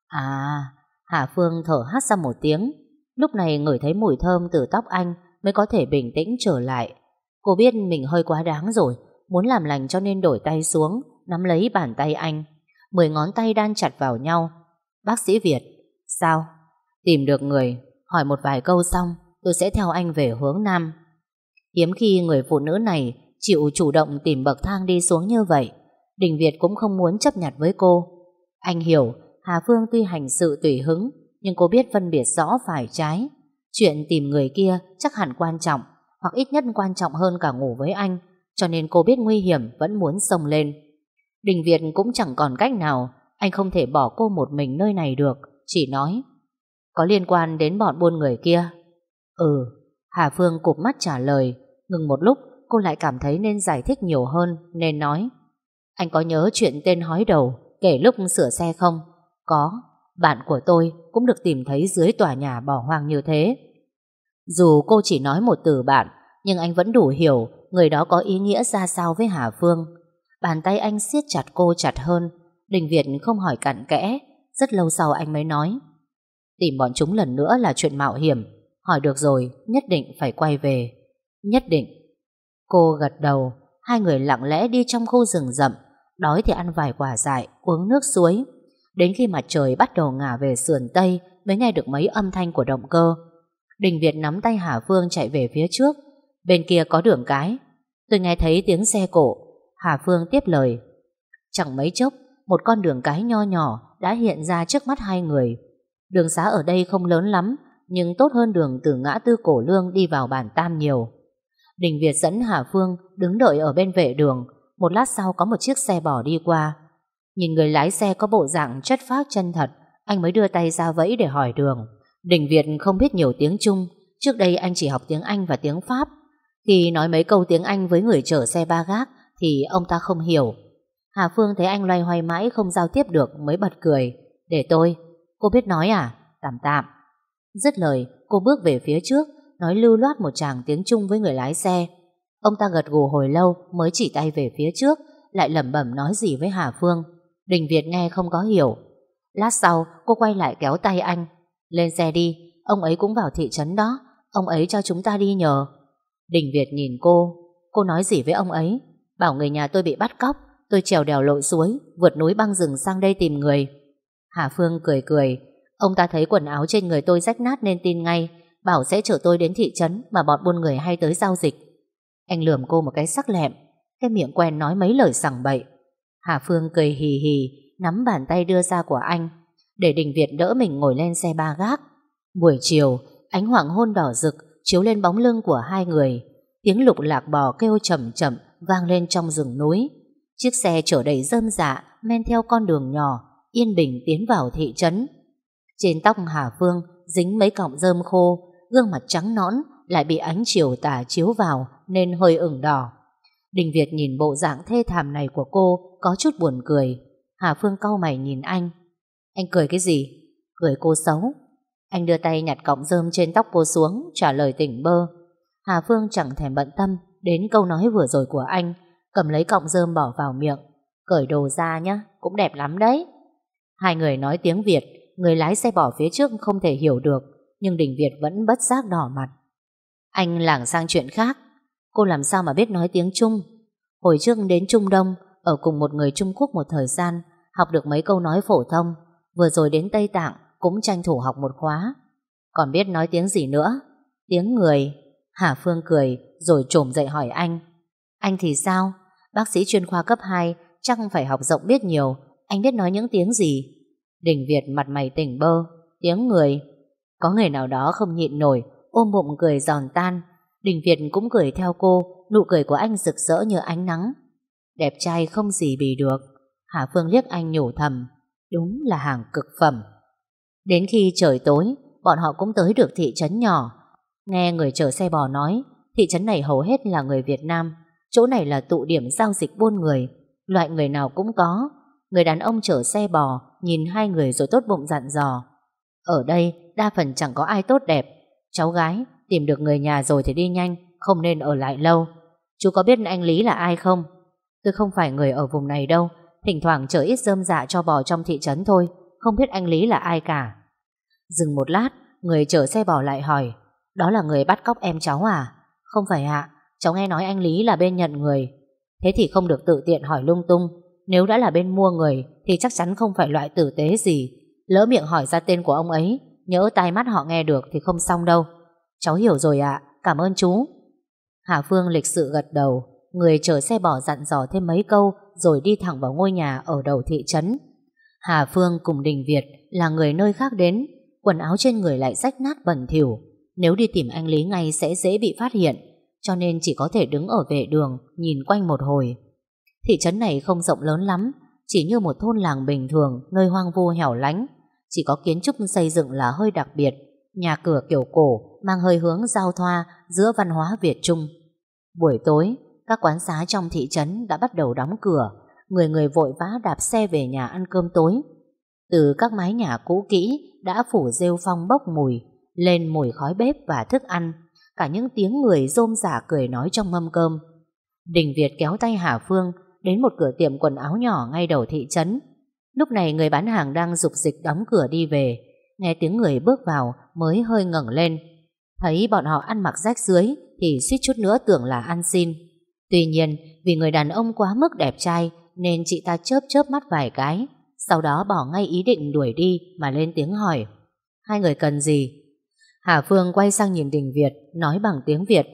À, Hà Phương thở hắt ra một tiếng. Lúc này ngửi thấy mùi thơm từ tóc anh mới có thể bình tĩnh trở lại. Cô biết mình hơi quá đáng rồi, muốn làm lành cho nên đổi tay xuống, nắm lấy bàn tay anh. Mười ngón tay đan chặt vào nhau. Bác sĩ Việt, sao? Tìm được người, hỏi một vài câu xong, tôi sẽ theo anh về hướng Nam. Hiếm khi người phụ nữ này chịu chủ động tìm bậc thang đi xuống như vậy. Đình Việt cũng không muốn chấp nhặt với cô. Anh hiểu, Hà Phương tuy hành sự tùy hứng, nhưng cô biết phân biệt rõ phải trái. Chuyện tìm người kia chắc hẳn quan trọng, hoặc ít nhất quan trọng hơn cả ngủ với anh, cho nên cô biết nguy hiểm vẫn muốn xông lên. Đình Việt cũng chẳng còn cách nào, anh không thể bỏ cô một mình nơi này được, chỉ nói. Có liên quan đến bọn buôn người kia? Ừ, Hà Phương cụp mắt trả lời, ngừng một lúc cô lại cảm thấy nên giải thích nhiều hơn, nên nói. Anh có nhớ chuyện tên hói đầu kể lúc sửa xe không? Có, bạn của tôi cũng được tìm thấy dưới tòa nhà bỏ hoang như thế. Dù cô chỉ nói một từ bạn, nhưng anh vẫn đủ hiểu người đó có ý nghĩa ra sao với Hà Phương. Bàn tay anh siết chặt cô chặt hơn, Đình Việt không hỏi cặn kẽ, rất lâu sau anh mới nói. Tìm bọn chúng lần nữa là chuyện mạo hiểm, hỏi được rồi, nhất định phải quay về. Nhất định. Cô gật đầu, hai người lặng lẽ đi trong khu rừng rậm, đói thì ăn vài quả dại, uống nước suối. Đến khi mặt trời bắt đầu ngả về sườn Tây mới nghe được mấy âm thanh của động cơ. Đình Việt nắm tay Hà Phương chạy về phía trước. Bên kia có đường cái. Tôi nghe thấy tiếng xe cổ. Hà Phương tiếp lời. Chẳng mấy chốc, một con đường cái nho nhỏ đã hiện ra trước mắt hai người. Đường xá ở đây không lớn lắm, nhưng tốt hơn đường từ ngã tư cổ lương đi vào bản tam nhiều. Đình Việt dẫn Hà Phương đứng đợi ở bên vệ đường. Một lát sau có một chiếc xe bỏ đi qua. Nhìn người lái xe có bộ dạng chất phác chân thật, anh mới đưa tay ra vẫy để hỏi đường. Đình Việt không biết nhiều tiếng Trung, trước đây anh chỉ học tiếng Anh và tiếng Pháp. Khi nói mấy câu tiếng Anh với người chở xe ba gác thì ông ta không hiểu. Hà Phương thấy anh loay hoay mãi không giao tiếp được mới bật cười. Để tôi, cô biết nói à? Tạm tạm. Dứt lời, cô bước về phía trước, nói lưu loát một tràng tiếng Trung với người lái xe. Ông ta gật gù hồi lâu mới chỉ tay về phía trước, lại lẩm bẩm nói gì với Hà Phương. Đình Việt nghe không có hiểu. Lát sau, cô quay lại kéo tay anh. Lên xe đi, ông ấy cũng vào thị trấn đó, ông ấy cho chúng ta đi nhờ. Đình Việt nhìn cô, cô nói gì với ông ấy? Bảo người nhà tôi bị bắt cóc, tôi trèo đèo lội suối, vượt núi băng rừng sang đây tìm người. Hà Phương cười cười, ông ta thấy quần áo trên người tôi rách nát nên tin ngay, bảo sẽ chở tôi đến thị trấn mà bọn buôn người hay tới giao dịch. Anh lườm cô một cái sắc lẹm, cái miệng quen nói mấy lời sằng bậy. Hà Phương cười hì hì, nắm bàn tay đưa ra của anh, để Đình Việt đỡ mình ngồi lên xe ba gác. Buổi chiều, ánh hoàng hôn đỏ rực chiếu lên bóng lưng của hai người. Tiếng lục lạc bò kêu chậm chậm vang lên trong rừng núi. Chiếc xe chở đầy rơm dạ men theo con đường nhỏ, yên bình tiến vào thị trấn. Trên tóc Hà Phương dính mấy cọng rơm khô, gương mặt trắng nõn lại bị ánh chiều tà chiếu vào nên hơi ửng đỏ. Đình Việt nhìn bộ dạng thê thảm này của cô có chút buồn cười. Hà Phương cau mày nhìn anh. Anh cười cái gì? Cười cô xấu. Anh đưa tay nhặt cọng rơm trên tóc cô xuống, trả lời tỉnh bơ. Hà Phương chẳng thèm bận tâm đến câu nói vừa rồi của anh, cầm lấy cọng rơm bỏ vào miệng. Cởi đồ ra nhá, cũng đẹp lắm đấy. Hai người nói tiếng Việt, người lái xe bỏ phía trước không thể hiểu được, nhưng Đình Việt vẫn bất giác đỏ mặt. Anh lảng sang chuyện khác, cô làm sao mà biết nói tiếng Trung? Hồi trước đến Trung Đông, ở cùng một người Trung Quốc một thời gian, học được mấy câu nói phổ thông, vừa rồi đến Tây Tạng cũng tranh thủ học một khóa. Còn biết nói tiếng gì nữa? Tiếng người. Hà Phương cười rồi trồm dậy hỏi anh. Anh thì sao? Bác sĩ chuyên khoa cấp 2 chắc phải học rộng biết nhiều. Anh biết nói những tiếng gì? Đình Việt mặt mày tỉnh bơ. Tiếng người. Có người nào đó không nhịn nổi ôm bụng cười giòn tan. Đình Việt cũng cười theo cô nụ cười của anh rực rỡ như ánh nắng. Đẹp trai không gì bì được. Hà Phương liếc anh nhủ thầm. Đúng là hàng cực phẩm. Đến khi trời tối, bọn họ cũng tới được thị trấn nhỏ. Nghe người chở xe bò nói, thị trấn này hầu hết là người Việt Nam. Chỗ này là tụ điểm giao dịch buôn người. Loại người nào cũng có. Người đàn ông chở xe bò, nhìn hai người rồi tốt bụng dặn dò. Ở đây, đa phần chẳng có ai tốt đẹp. Cháu gái, tìm được người nhà rồi thì đi nhanh, không nên ở lại lâu. Chú có biết anh Lý là ai không? Tôi không phải người ở vùng này đâu, thỉnh thoảng chở ít rơm dạ cho bò trong thị trấn thôi. Không biết anh Lý là ai cả Dừng một lát Người chở xe bò lại hỏi Đó là người bắt cóc em cháu à Không phải ạ cháu nghe nói anh Lý là bên nhận người. Thế thì không được tự tiện hỏi lung tung. Nếu đã là bên mua người thì chắc chắn không phải loại tử tế gì. Lỡ miệng hỏi ra tên của ông ấy, nhớ tai mắt họ nghe được thì không xong đâu. Cháu hiểu rồi ạ, cảm ơn chú. Hà Phương lịch sự gật đầu, người chở xe bỏ dặn dò thêm mấy câu rồi đi thẳng vào ngôi nhà ở đầu thị trấn. Hà Phương cùng Đình Việt là người nơi khác đến, quần áo trên người lại rách nát bẩn thỉu. Nếu đi tìm anh Lý ngay sẽ dễ bị phát hiện, cho nên chỉ có thể đứng ở vệ đường nhìn quanh một hồi. Thị trấn này không rộng lớn lắm, chỉ như một thôn làng bình thường nơi hoang vu hẻo lánh. Chỉ có kiến trúc xây dựng là hơi đặc biệt, nhà cửa kiểu cổ mang hơi hướng giao thoa giữa văn hóa Việt Trung. Buổi tối, các quán xá trong thị trấn đã bắt đầu đóng cửa, người người vội vã đạp xe về nhà ăn cơm tối. Từ các mái nhà cũ kỹ đã phủ rêu phong bốc mùi, lên mùi khói bếp và thức ăn, cả những tiếng người rôm rả cười nói trong mâm cơm. Đình Việt kéo tay Hà Phương đến một cửa tiệm quần áo nhỏ ngay đầu thị trấn. Lúc này người bán hàng đang dục dịch đóng cửa đi về, nghe tiếng người bước vào mới hơi ngẩng lên. Thấy bọn họ ăn mặc rách dưới thì suýt chút nữa tưởng là ăn xin. Tuy nhiên, vì người đàn ông quá mức đẹp trai nên chị ta chớp chớp mắt vài cái, sau đó bỏ ngay ý định đuổi đi mà lên tiếng hỏi. Hai người cần gì? Hà Phương quay sang nhìn Đình Việt, nói bằng tiếng Việt.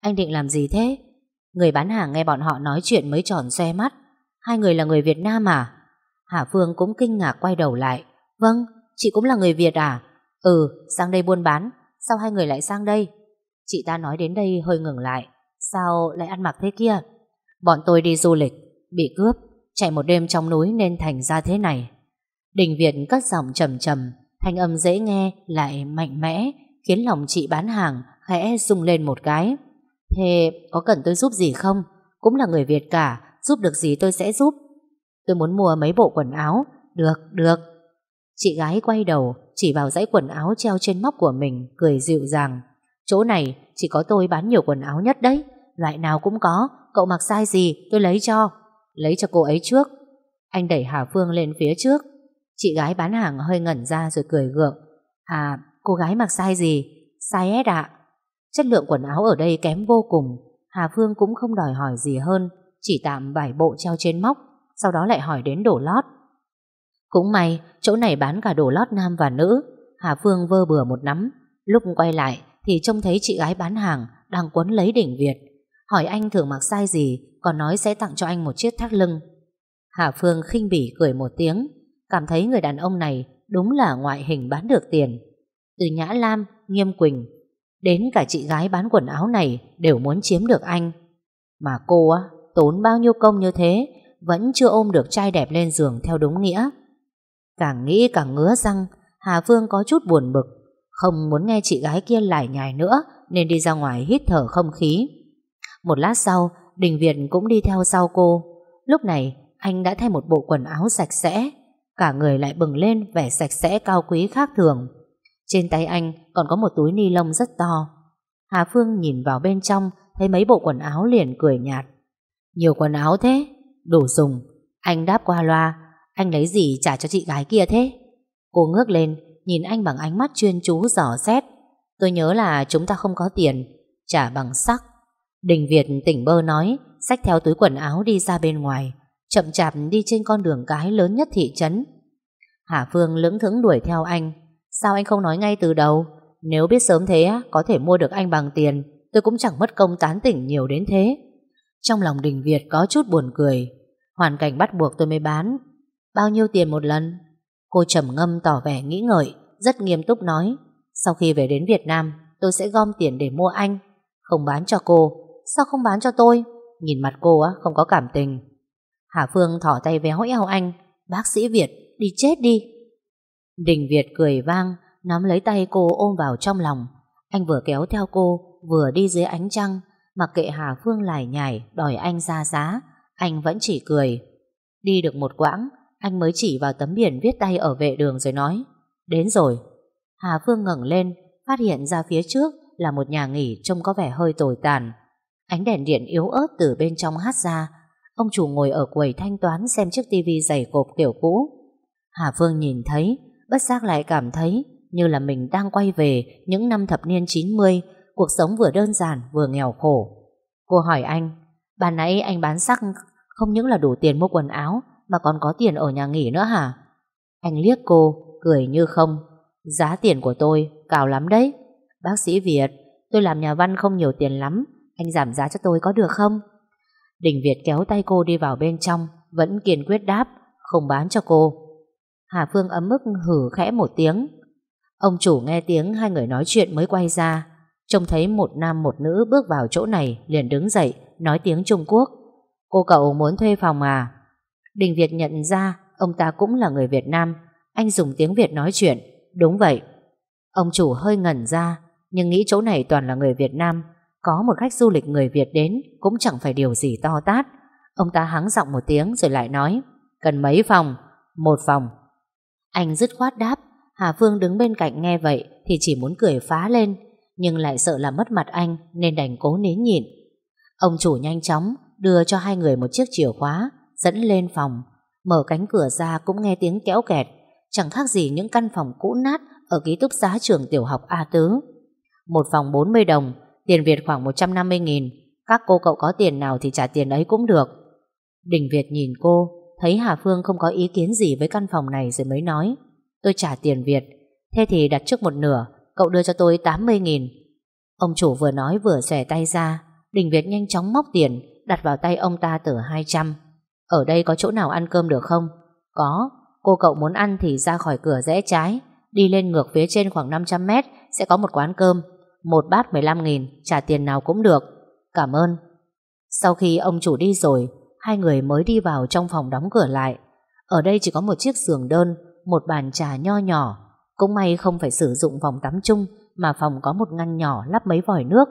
Anh định làm gì thế? Người bán hàng nghe bọn họ nói chuyện mới tròn xe mắt. Hai người là người Việt Nam à? Hà Phương cũng kinh ngạc quay đầu lại. Vâng, chị cũng là người Việt à? Ừ, sang đây buôn bán. Sao hai người lại sang đây? Chị ta nói đến đây hơi ngừng lại. Sao lại ăn mặc thế kia? Bọn tôi đi du lịch, bị cướp, chạy một đêm trong núi nên thành ra thế này. Đình Việt cất giọng trầm trầm, thanh âm dễ nghe lại mạnh mẽ, khiến lòng chị bán hàng khẽ rung lên một cái. Thế có cần tôi giúp gì không? Cũng là người Việt cả, giúp được gì tôi sẽ giúp. Tôi muốn mua mấy bộ quần áo. Được, được. Chị gái quay đầu, chỉ vào dãy quần áo treo trên móc của mình, cười dịu dàng. Chỗ này chỉ có tôi bán nhiều quần áo nhất đấy. Loại nào cũng có, cậu mặc sai gì tôi lấy cho. Lấy cho cô ấy trước. Anh đẩy Hà Phương lên phía trước. Chị gái bán hàng hơi ngẩn ra rồi cười gượng. À, cô gái mặc sai gì? sai S ạ. Chất lượng quần áo ở đây kém vô cùng. Hà Phương cũng không đòi hỏi gì hơn, chỉ tạm vài bộ treo trên móc, sau đó lại hỏi đến đổ lót. Cũng may, chỗ này bán cả đồ lót nam và nữ. Hà Phương vơ bừa một nắm. Lúc quay lại, thì trông thấy chị gái bán hàng đang quấn lấy đỉnh Việt. Hỏi anh thường mặc size gì, còn nói sẽ tặng cho anh một chiếc thắt lưng. Hà Phương khinh bỉ cười một tiếng, cảm thấy người đàn ông này đúng là ngoại hình bán được tiền. Từ Nhã Lam, Nghiêm Quỳnh, đến cả chị gái bán quần áo này đều muốn chiếm được anh. Mà cô á, tốn bao nhiêu công như thế, vẫn chưa ôm được trai đẹp lên giường theo đúng nghĩa. Càng nghĩ càng ngứa răng, Hà Phương có chút buồn bực, không muốn nghe chị gái kia lải nhải nữa nên đi ra ngoài hít thở không khí. Một lát sau, Đình Việt cũng đi theo sau cô. Lúc này, anh đã thay một bộ quần áo sạch sẽ, cả người lại bừng lên vẻ sạch sẽ cao quý khác thường. Trên tay anh còn có một túi ni lông rất to. Hà Phương nhìn vào bên trong, thấy mấy bộ quần áo liền cười nhạt. Nhiều quần áo thế, đủ dùng. Anh đáp qua loa, anh lấy gì trả cho chị gái kia thế? Cô ngước lên, nhìn anh bằng ánh mắt chuyên chú dò xét. Tôi nhớ là chúng ta không có tiền, trả bằng sắc. Đình Việt tỉnh bơ nói, xách theo túi quần áo đi ra bên ngoài, chậm chạp đi trên con đường cái lớn nhất thị trấn. Hà Phương lững thững đuổi theo anh. Sao anh không nói ngay từ đầu? Nếu biết sớm thế, có thể mua được anh bằng tiền, tôi cũng chẳng mất công tán tỉnh nhiều đến thế. Trong lòng Đình Việt có chút buồn cười. Hoàn cảnh bắt buộc tôi mới bán. Bao nhiêu tiền một lần? Cô trầm ngâm tỏ vẻ nghĩ ngợi, rất nghiêm túc nói. Sau khi về đến Việt Nam, tôi sẽ gom tiền để mua anh. Không bán cho cô. Sao không bán cho tôi? Nhìn mặt cô á, không có cảm tình. Hà Phương thỏ tay véo eo anh. Bác sĩ Việt, đi chết đi. Đình Việt cười vang, nắm lấy tay cô ôm vào trong lòng. Anh vừa kéo theo cô, vừa đi dưới ánh trăng, mặc kệ Hà Phương lải nhải, đòi anh ra giá. Anh vẫn chỉ cười. Đi được một quãng, anh mới chỉ vào tấm biển viết tay ở vệ đường rồi nói Đến rồi. Hà Phương ngẩng lên Phát hiện ra phía trước là một nhà nghỉ Trông có vẻ hơi tồi tàn. Ánh đèn điện yếu ớt từ bên trong hát ra. Ông chủ ngồi ở quầy thanh toán Xem chiếc tivi dày cộp kiểu cũ. Hà Phương nhìn thấy Bất giác lại cảm thấy Như là mình đang quay về những năm thập niên 90 Cuộc sống vừa đơn giản vừa nghèo khổ. Cô hỏi anh, ban nãy anh bán sắc không những là đủ tiền mua quần áo mà còn có tiền ở nhà nghỉ nữa hả? Anh liếc cô, cười như không. Giá tiền của tôi cao lắm đấy. Bác sĩ Việt, tôi làm nhà văn không nhiều tiền lắm, anh giảm giá cho tôi có được không? Đình Việt kéo tay cô đi vào bên trong, vẫn kiên quyết đáp, không bán cho cô. Hà Phương ấm ức hử khẽ một tiếng. Ông chủ nghe tiếng hai người nói chuyện mới quay ra, trông thấy một nam một nữ bước vào chỗ này liền đứng dậy, nói tiếng Trung Quốc. Cô cậu muốn thuê phòng à? Đình Việt nhận ra ông ta cũng là người Việt Nam, anh dùng tiếng Việt nói chuyện. Đúng vậy. Ông chủ hơi ngẩn ra, nhưng nghĩ chỗ này toàn là người Việt Nam, có một khách du lịch người Việt đến cũng chẳng phải điều gì to tát. Ông ta hắng giọng một tiếng rồi lại nói, cần mấy phòng? Một phòng. Anh dứt khoát đáp, Hà Phương đứng bên cạnh nghe vậy thì chỉ muốn cười phá lên, nhưng lại sợ làm mất mặt anh nên đành cố nín nhịn. Ông chủ nhanh chóng đưa cho hai người một chiếc chìa khóa, dẫn lên phòng, mở cánh cửa ra cũng nghe tiếng kéo kẹt, chẳng khác gì những căn phòng cũ nát ở ký túc xá trường tiểu học A Tứ. Một phòng 40 đồng, tiền Việt khoảng 150 nghìn, các cô cậu có tiền nào thì trả tiền ấy cũng được. Đình Việt nhìn cô, thấy Hà Phương không có ý kiến gì với căn phòng này rồi mới nói, tôi trả tiền Việt, thế thì đặt trước một nửa, cậu đưa cho tôi 80 nghìn. Ông chủ vừa nói vừa xòe tay ra, Đình Việt nhanh chóng móc tiền, đặt vào tay ông ta tờ 200. Ở đây có chỗ nào ăn cơm được không? Có, cô cậu muốn ăn thì ra khỏi cửa rẽ trái, đi lên ngược phía trên khoảng 500 mét sẽ có một quán cơm. Một bát 15 nghìn, trả tiền nào cũng được. Cảm ơn. Sau khi ông chủ đi rồi, hai người mới đi vào trong phòng đóng cửa lại. Ở đây chỉ có một chiếc giường đơn, một bàn trà nho nhỏ. Cũng may không phải sử dụng phòng tắm chung, mà phòng có một ngăn nhỏ lắp mấy vòi nước.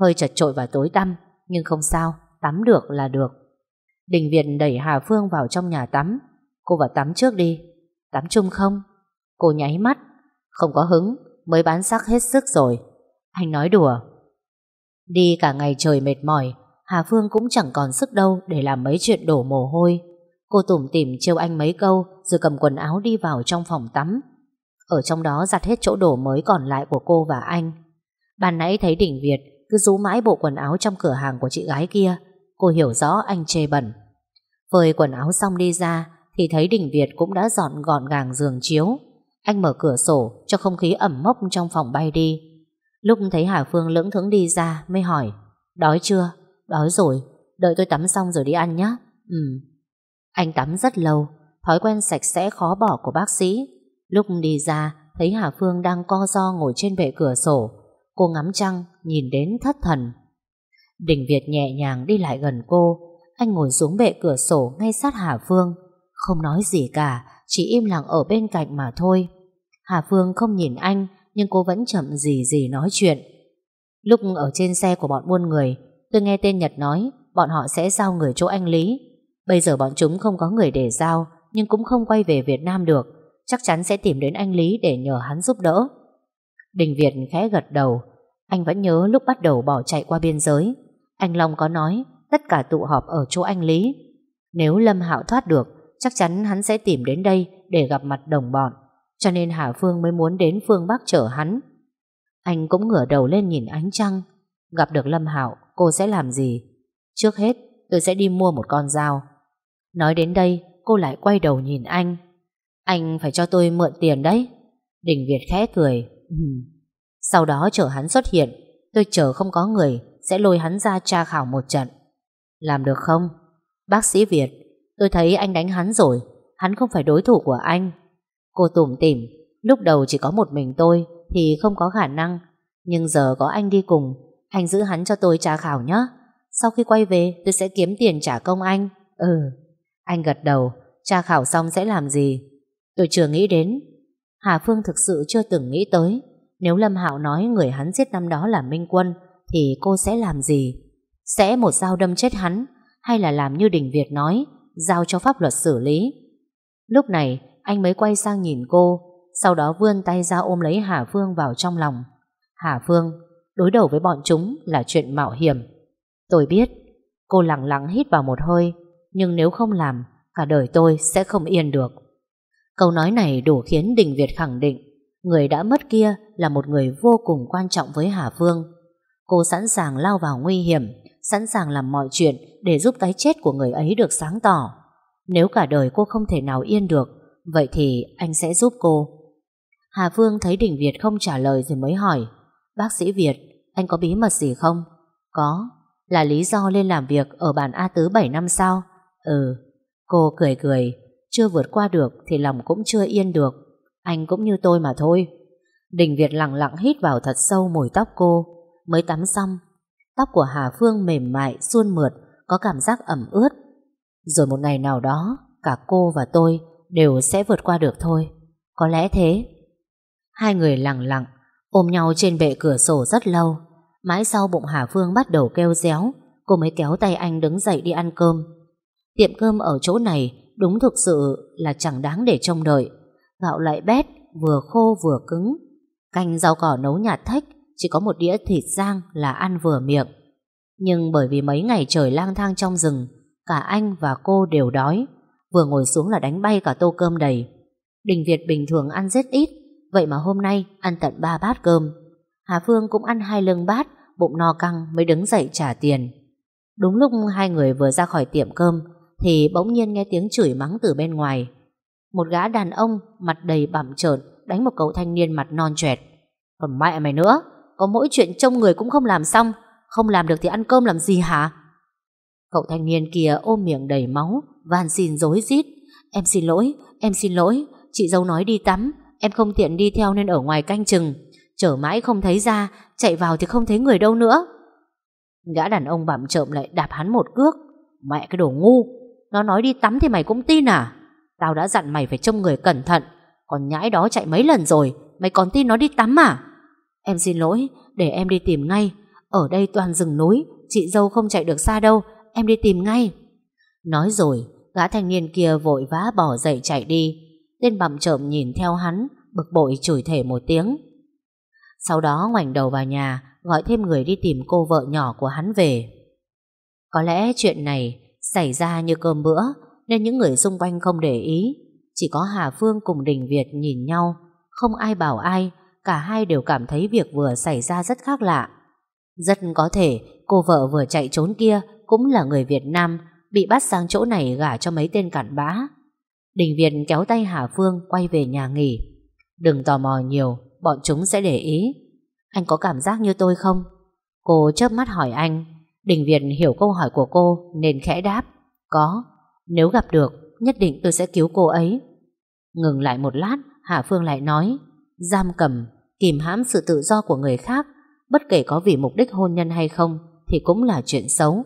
Hơi chật trội và tối tăm, nhưng không sao, tắm được là được. Đình Việt đẩy Hà Phương vào trong nhà tắm. Cô vào tắm trước đi. Tắm chung không? Cô nháy mắt. Không có hứng, mới bán sắc hết sức rồi. Anh nói đùa. Đi cả ngày trời mệt mỏi, Hà Phương cũng chẳng còn sức đâu để làm mấy chuyện đổ mồ hôi. Cô tủm tỉm trêu anh mấy câu rồi cầm quần áo đi vào trong phòng tắm. Ở trong đó giặt hết chỗ đổ mới còn lại của cô và anh. Ban nãy thấy Đình Việt cứ rú mãi bộ quần áo trong cửa hàng của chị gái kia. Cô hiểu rõ anh chê bẩn. Phơi quần áo xong đi ra thì thấy Đình Việt cũng đã dọn gọn gàng giường chiếu. Anh mở cửa sổ cho không khí ẩm mốc trong phòng bay đi. Lúc thấy Hà Phương lững thững đi ra mới hỏi Đói chưa? Đói rồi, đợi tôi tắm xong rồi đi ăn nhé. Ừ. Anh tắm rất lâu, thói quen sạch sẽ khó bỏ của bác sĩ. Lúc đi ra, thấy Hà Phương đang co do ngồi trên bệ cửa sổ. Cô ngắm trăng, nhìn đến thất thần. Đình Việt nhẹ nhàng đi lại gần cô, anh ngồi xuống bệ cửa sổ ngay sát Hà Phương. Không nói gì cả, chỉ im lặng ở bên cạnh mà thôi. Hà Phương không nhìn anh, nhưng cô vẫn chậm gì gì nói chuyện. Lúc ở trên xe của bọn buôn người, tôi nghe tên Nhật nói bọn họ sẽ giao người chỗ anh Lý. Bây giờ bọn chúng không có người để giao, nhưng cũng không quay về Việt Nam được. Chắc chắn sẽ tìm đến anh Lý để nhờ hắn giúp đỡ. Đình Việt khẽ gật đầu. Anh vẫn nhớ lúc bắt đầu bỏ chạy qua biên giới. Anh Long có nói tất cả tụ họp ở chỗ anh Lý. Nếu Lâm Hạo thoát được, chắc chắn hắn sẽ tìm đến đây để gặp mặt đồng bọn. Cho nên Hà Phương mới muốn đến phương Bắc chở hắn. Anh cũng ngửa đầu lên nhìn ánh trăng. Gặp được Lâm Hạo, cô sẽ làm gì? Trước hết, tôi sẽ đi mua một con dao. Nói đến đây, cô lại quay đầu nhìn anh. Anh phải cho tôi mượn tiền đấy. Đình Việt khẽ cười. Ừ. Sau đó chờ hắn xuất hiện, tôi chờ không có người, sẽ lôi hắn ra tra khảo một trận. Làm được không? Bác sĩ Việt, tôi thấy anh đánh hắn rồi, hắn không phải đối thủ của anh. Cô tủm tỉm, lúc đầu chỉ có một mình tôi thì không có khả năng, nhưng giờ có anh đi cùng, anh giữ hắn cho tôi tra khảo nhé. Sau khi quay về tôi sẽ kiếm tiền trả công anh. Ừ, anh gật đầu, tra khảo xong sẽ làm gì? Tôi chưa nghĩ đến. Hà Phương thực sự chưa từng nghĩ tới. Nếu Lâm Hạo nói người hắn giết năm đó là Minh Quân, thì cô sẽ làm gì? Sẽ một dao đâm chết hắn, hay là làm như Đình Việt nói, giao cho pháp luật xử lý? Lúc này, anh mới quay sang nhìn cô, sau đó vươn tay ra ôm lấy Hà Phương vào trong lòng. Hà Phương, đối đầu với bọn chúng là chuyện mạo hiểm. Tôi biết, cô lặng lặng hít vào một hơi, nhưng nếu không làm, cả đời tôi sẽ không yên được. Câu nói này đủ khiến Đình Việt khẳng định người đã mất kia là một người vô cùng quan trọng với Hà Phương. Cô sẵn sàng lao vào nguy hiểm, sẵn sàng làm mọi chuyện để giúp cái chết của người ấy được sáng tỏ. Nếu cả đời cô không thể nào yên được, vậy thì anh sẽ giúp cô. Hà Phương thấy Đình Việt không trả lời rồi mới hỏi, bác sĩ Việt, anh có bí mật gì không? Có, là lý do lên làm việc ở bản A Tứ 7 năm sau. Ừ, cô cười cười, chưa vượt qua được thì lòng cũng chưa yên được. Anh cũng như tôi mà thôi. Đình Việt lặng lặng hít vào thật sâu mùi tóc cô, mới tắm xong. Tóc của Hà Phương mềm mại, suôn mượt, có cảm giác ẩm ướt. Rồi một ngày nào đó, cả cô và tôi đều sẽ vượt qua được thôi. Có lẽ thế. Hai người lặng lặng, ôm nhau trên bệ cửa sổ rất lâu. Mãi sau bụng Hà Phương bắt đầu kêu réo, cô mới kéo tay anh đứng dậy đi ăn cơm. Tiệm cơm ở chỗ này đúng thực sự là chẳng đáng để trông đợi. Gạo lại bét, vừa khô vừa cứng. Canh rau cỏ nấu nhạt thách, chỉ có một đĩa thịt rang là ăn vừa miệng. Nhưng bởi vì mấy ngày trời lang thang trong rừng, cả anh và cô đều đói. Vừa ngồi xuống là đánh bay cả tô cơm đầy. Đình Việt bình thường ăn rất ít, vậy mà hôm nay ăn tận ba bát cơm. Hà Phương cũng ăn hai lưng bát, bụng no căng mới đứng dậy trả tiền. Đúng lúc hai người vừa ra khỏi tiệm cơm, thì bỗng nhiên nghe tiếng chửi mắng từ bên ngoài. Một gã đàn ông mặt đầy bặm trợn đánh một cậu thanh niên mặt non trẻ. Còn mẹ mày nữa, có mỗi chuyện trông người cũng không làm xong, không làm được thì ăn cơm làm gì hả? Cậu thanh niên kia ôm miệng đầy máu, van xin dối rít. Em xin lỗi, em xin lỗi, chị dâu nói đi tắm, em không tiện đi theo nên ở ngoài canh chừng. Chở mãi không thấy ra, chạy vào thì không thấy người đâu nữa. Gã đàn ông bặm trộm lại đạp hắn một cước. Mẹ cái đồ ngu, nó nói đi tắm thì mày cũng tin à? Tao đã dặn mày phải trông người cẩn thận, còn nhãi đó chạy mấy lần rồi, mày còn tin nó đi tắm à? Em xin lỗi, để em đi tìm ngay. Ở đây toàn rừng núi, chị dâu không chạy được xa đâu, em đi tìm ngay. Nói rồi, gã thanh niên kia vội vã bỏ dậy chạy đi. Tên bặm trộm nhìn theo hắn, bực bội chửi thể một tiếng. Sau đó ngoảnh đầu vào nhà, gọi thêm người đi tìm cô vợ nhỏ của hắn về. Có lẽ chuyện này xảy ra như cơm bữa, nên những người xung quanh không để ý. Chỉ có Hà Phương cùng Đình Việt nhìn nhau, không ai bảo ai, cả hai đều cảm thấy việc vừa xảy ra rất khác lạ. Rất có thể cô vợ vừa chạy trốn kia cũng là người Việt Nam bị bắt sang chỗ này gả cho mấy tên cặn bã. Đình Việt kéo tay Hà Phương quay về nhà nghỉ. Đừng tò mò nhiều, bọn chúng sẽ để ý. Anh có cảm giác như tôi không? Cô chớp mắt hỏi anh. Đình Việt hiểu câu hỏi của cô nên khẽ đáp. Có, nếu gặp được, nhất định tôi sẽ cứu cô ấy. Ngừng lại một lát, Hà Phương lại nói, giam cầm, kìm hãm sự tự do của người khác, bất kể có vì mục đích hôn nhân hay không, thì cũng là chuyện xấu.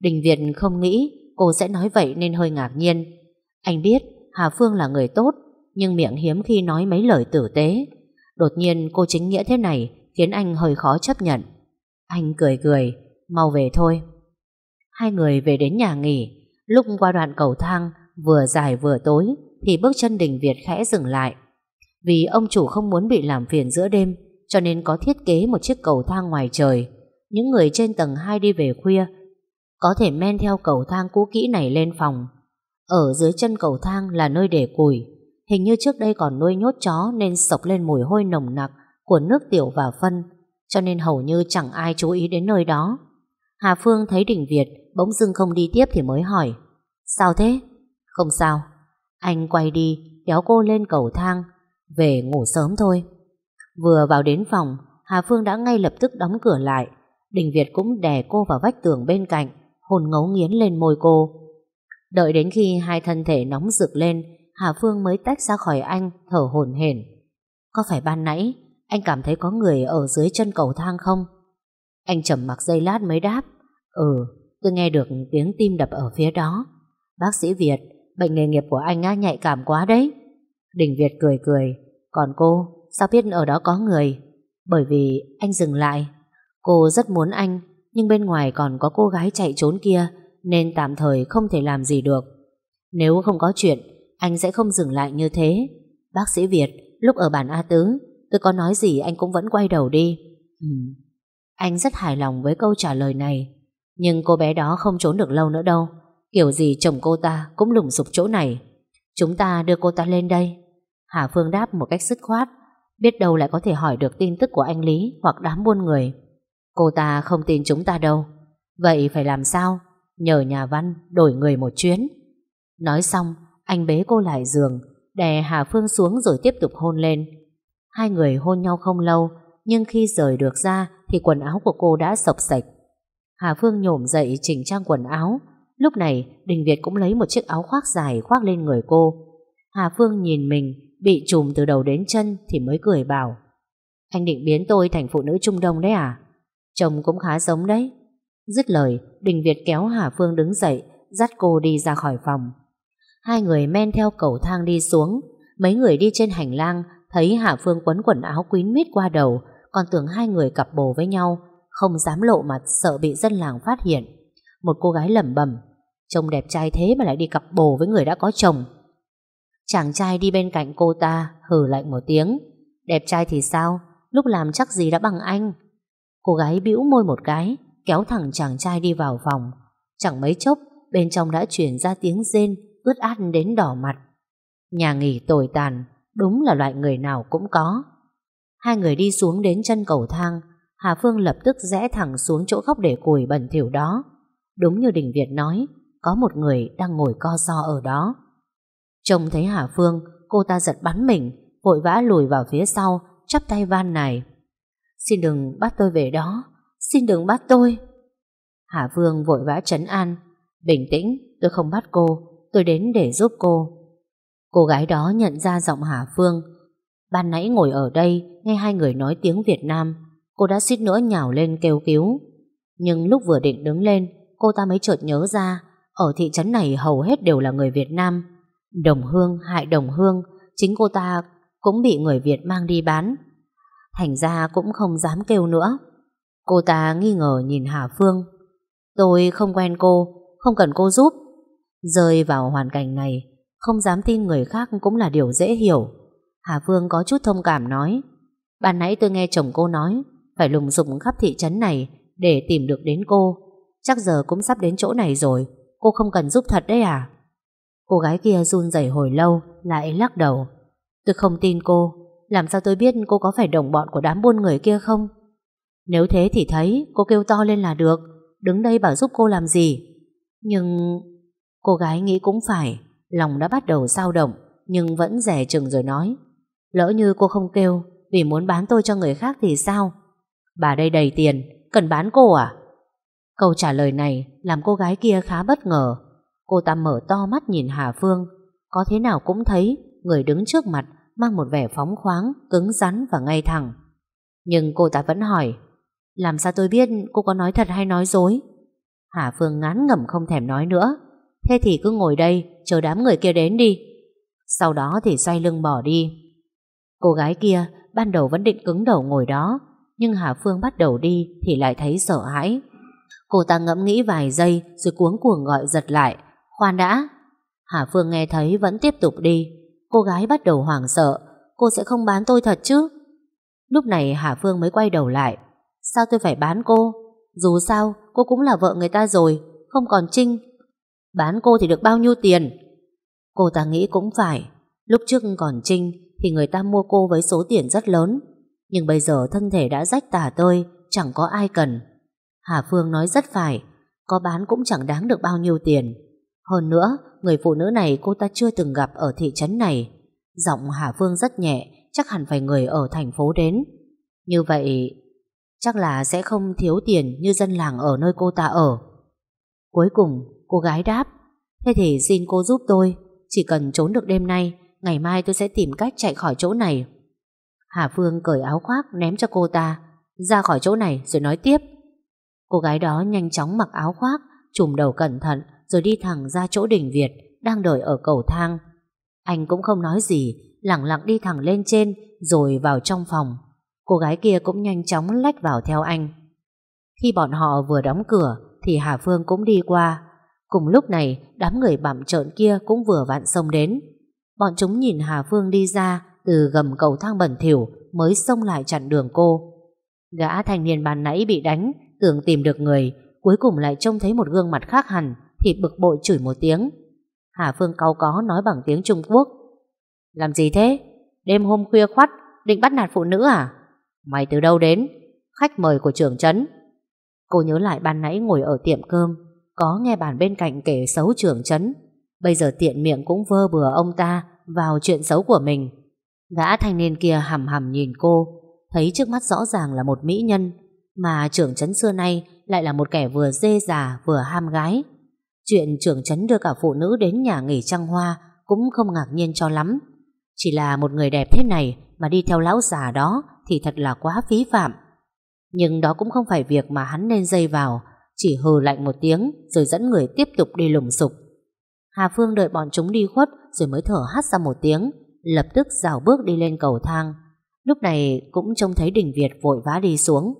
Đình Việt không nghĩ cô sẽ nói vậy nên hơi ngạc nhiên. Anh biết Hà Phương là người tốt, nhưng miệng hiếm khi nói mấy lời tử tế. Đột nhiên cô chính nghĩa thế này khiến anh hơi khó chấp nhận. Anh cười cười, mau về thôi. Hai người về đến nhà nghỉ, lúc qua đoạn cầu thang vừa dài vừa tối thì bước chân Đình Việt khẽ dừng lại. Vì ông chủ không muốn bị làm phiền giữa đêm, cho nên có thiết kế một chiếc cầu thang ngoài trời. Những người trên tầng 2 đi về khuya, có thể men theo cầu thang cũ kỹ này lên phòng. Ở dưới chân cầu thang là nơi để củi. Hình như trước đây còn nuôi nhốt chó nên sộc lên mùi hôi nồng nặc của nước tiểu và phân, cho nên hầu như chẳng ai chú ý đến nơi đó. Hà Phương thấy Đình Việt bỗng dưng không đi tiếp thì mới hỏi, Sao thế? Không sao. Anh quay đi, kéo cô lên cầu thang về ngủ sớm thôi. Vừa vào đến phòng Hà Phương đã ngay lập tức đóng cửa lại Đình Việt cũng đè cô vào vách tường bên cạnh hồn ngấu nghiến lên môi cô. Đợi đến khi hai thân thể nóng rực lên Hà Phương mới tách ra khỏi anh thở hổn hển. Có phải ban nãy anh cảm thấy có người ở dưới chân cầu thang không? Anh trầm mặc giây lát mới đáp Ừ, tôi nghe được tiếng tim đập ở phía đó. Bác sĩ Việt, bệnh nghề nghiệp của anh á nhạy cảm quá đấy. Đình Việt cười cười. Còn cô, sao biết ở đó có người? Bởi vì anh dừng lại. Cô rất muốn anh, nhưng bên ngoài còn có cô gái chạy trốn kia, nên tạm thời không thể làm gì được. Nếu không có chuyện, anh sẽ không dừng lại như thế. Bác sĩ Việt, lúc ở bản A Tứ, tôi có nói gì anh cũng vẫn quay đầu đi. Ừ. Anh rất hài lòng với câu trả lời này. Nhưng cô bé đó không trốn được lâu nữa đâu. Kiểu gì chồng cô ta cũng lùng sụp chỗ này. Chúng ta đưa cô ta lên đây. Hà Phương đáp một cách dứt khoát. Biết đâu lại có thể hỏi được tin tức của anh Lý hoặc đám buôn người. Cô ta không tin chúng ta đâu. Vậy phải làm sao? Nhờ nhà văn đổi người một chuyến. Nói xong, anh bế cô lại giường, đè Hà Phương xuống rồi tiếp tục hôn lên. Hai người hôn nhau không lâu, nhưng khi rời được ra thì quần áo của cô đã sập sạch. Hà Phương nhổm dậy chỉnh trang quần áo. Lúc này, Đình Việt cũng lấy một chiếc áo khoác dài khoác lên người cô. Hà Phương nhìn mình, bị trùm từ đầu đến chân thì mới cười bảo. Anh định biến tôi thành phụ nữ Trung Đông đấy à? Chồng cũng khá giống đấy. Dứt lời, Đình Việt kéo Hà Phương đứng dậy, dắt cô đi ra khỏi phòng. Hai người men theo cầu thang đi xuống. Mấy người đi trên hành lang thấy Hà Phương quấn quần áo quýn mít qua đầu, còn tưởng hai người cặp bồ với nhau, không dám lộ mặt sợ bị dân làng phát hiện. Một cô gái lẩm bẩm, trông đẹp trai thế mà lại đi cặp bồ với người đã có chồng. Chàng trai đi bên cạnh cô ta hử lạnh một tiếng, đẹp trai thì sao, lúc làm chắc gì đã bằng anh. Cô gái bĩu môi một cái, kéo thẳng chàng trai đi vào phòng. Chẳng mấy chốc, bên trong đã truyền ra tiếng rên, ướt át đến đỏ mặt. Nhà nghỉ tồi tàn, đúng là loại người nào cũng có. Hai người đi xuống đến chân cầu thang, Hà Phương lập tức rẽ thẳng xuống chỗ góc để củi bẩn thỉu đó. Đúng như Đình Việt nói, có một người đang ngồi co so ở đó. Trông thấy Hà Phương, cô ta giật bắn mình, vội vã lùi vào phía sau, chắp tay van này. Xin đừng bắt tôi về đó, xin đừng bắt tôi. Hà Phương vội vã trấn an, bình tĩnh, tôi không bắt cô, tôi đến để giúp cô. Cô gái đó nhận ra giọng Hà Phương. Ban nãy ngồi ở đây, nghe hai người nói tiếng Việt Nam, cô đã suýt nữa nhào lên kêu cứu. Nhưng lúc vừa định đứng lên, cô ta mới chợt nhớ ra, ở thị trấn này hầu hết đều là người Việt Nam. Đồng hương hại đồng hương, chính cô ta cũng bị người Việt mang đi bán. Thành ra cũng không dám kêu nữa. Cô ta nghi ngờ nhìn Hà Phương. Tôi không quen cô, không cần cô giúp. Rơi vào hoàn cảnh này, không dám tin người khác cũng là điều dễ hiểu. Hà Phương có chút thông cảm nói. Ban nãy tôi nghe chồng cô nói, phải lùng sục khắp thị trấn này để tìm được đến cô. Chắc giờ cũng sắp đến chỗ này rồi, cô không cần giúp thật đấy à? Cô gái kia run rẩy hồi lâu, lại lắc đầu. Tôi không tin cô, làm sao tôi biết cô có phải đồng bọn của đám buôn người kia không? Nếu thế thì thấy, cô kêu to lên là được, đứng đây bảo giúp cô làm gì? Nhưng... Cô gái nghĩ cũng phải, lòng đã bắt đầu dao động, nhưng vẫn rẻ chừng rồi nói. Lỡ như cô không kêu, vì muốn bán tôi cho người khác thì sao? Bà đây đầy tiền, cần bán cô à? Câu trả lời này làm cô gái kia khá bất ngờ. Cô ta mở to mắt nhìn Hà Phương, có thế nào cũng thấy người đứng trước mặt mang một vẻ phóng khoáng, cứng rắn và ngay thẳng. Nhưng cô ta vẫn hỏi, làm sao tôi biết cô có nói thật hay nói dối? Hà Phương ngán ngẩm không thèm nói nữa. Thế thì cứ ngồi đây, chờ đám người kia đến đi. Sau đó thì xoay lưng bỏ đi. Cô gái kia ban đầu vẫn định cứng đầu ngồi đó, nhưng Hà Phương bắt đầu đi thì lại thấy sợ hãi. Cô ta ngẫm nghĩ vài giây rồi cuống cuồng gọi giật lại. Khoan đã! Hà Phương nghe thấy vẫn tiếp tục đi. Cô gái bắt đầu hoảng sợ. Cô sẽ không bán tôi thật chứ? Lúc này Hà Phương mới quay đầu lại. Sao tôi phải bán cô? Dù sao, cô cũng là vợ người ta rồi, không còn Trinh. Bán cô thì được bao nhiêu tiền? Cô ta nghĩ cũng phải. Lúc trước còn Trinh thì người ta mua cô với số tiền rất lớn. Nhưng bây giờ thân thể đã rách tả tơi, chẳng có ai cần. Hà Phương nói rất phải, có bán cũng chẳng đáng được bao nhiêu tiền. Hơn nữa, người phụ nữ này cô ta chưa từng gặp ở thị trấn này. Giọng Hà Phương rất nhẹ, chắc hẳn phải người ở thành phố đến. Như vậy, chắc là sẽ không thiếu tiền như dân làng ở nơi cô ta ở. Cuối cùng, cô gái đáp, thế thì xin cô giúp tôi, chỉ cần trốn được đêm nay, ngày mai tôi sẽ tìm cách chạy khỏi chỗ này. Hà Phương cởi áo khoác ném cho cô ta, ra khỏi chỗ này rồi nói tiếp. Cô gái đó nhanh chóng mặc áo khoác, trùm đầu cẩn thận rồi đi thẳng ra chỗ đình Việt đang đợi ở cầu thang. Anh cũng không nói gì, lặng lặng đi thẳng lên trên rồi vào trong phòng. Cô gái kia cũng nhanh chóng lách vào theo anh. Khi bọn họ vừa đóng cửa thì Hà Phương cũng đi qua. Cùng lúc này đám người bặm trợn kia cũng vừa vặn xông đến. Bọn chúng nhìn Hà Phương đi ra từ gầm cầu thang bẩn thỉu mới xông lại chặn đường cô. Gã thanh niên bàn nãy bị đánh tưởng tìm được người cuối cùng lại trông thấy một gương mặt khác hẳn thì bực bội chửi một tiếng. Hà Phương cau có nói bằng tiếng Trung Quốc. Làm gì thế? Đêm hôm khuya khoắt, định bắt nạt phụ nữ à? Mày từ đâu đến? Khách mời của trưởng trấn. Cô nhớ lại ban nãy ngồi ở tiệm cơm, Có nghe bàn bên cạnh kể xấu trưởng chấn Bây giờ tiện miệng cũng vơ bừa ông ta Vào chuyện xấu của mình Gã thanh niên kia hầm hầm nhìn cô, Thấy trước mắt rõ ràng là một mỹ nhân, Mà trưởng chấn xưa nay Lại là một kẻ vừa dê già vừa ham gái Chuyện trưởng chấn đưa cả phụ nữ đến nhà nghỉ trăng hoa Cũng không ngạc nhiên cho lắm. Chỉ là một người đẹp thế này Mà đi theo lão già đó Thì thật là quá phí phạm. Nhưng đó cũng không phải việc mà hắn nên dây vào, Chỉ hừ lạnh một tiếng Rồi dẫn người tiếp tục đi lùng sục. Hà Phương đợi bọn chúng đi khuất Rồi mới thở hắt ra một tiếng, Lập tức rào bước đi lên cầu thang. Lúc này cũng trông thấy Đình Việt vội vã đi xuống.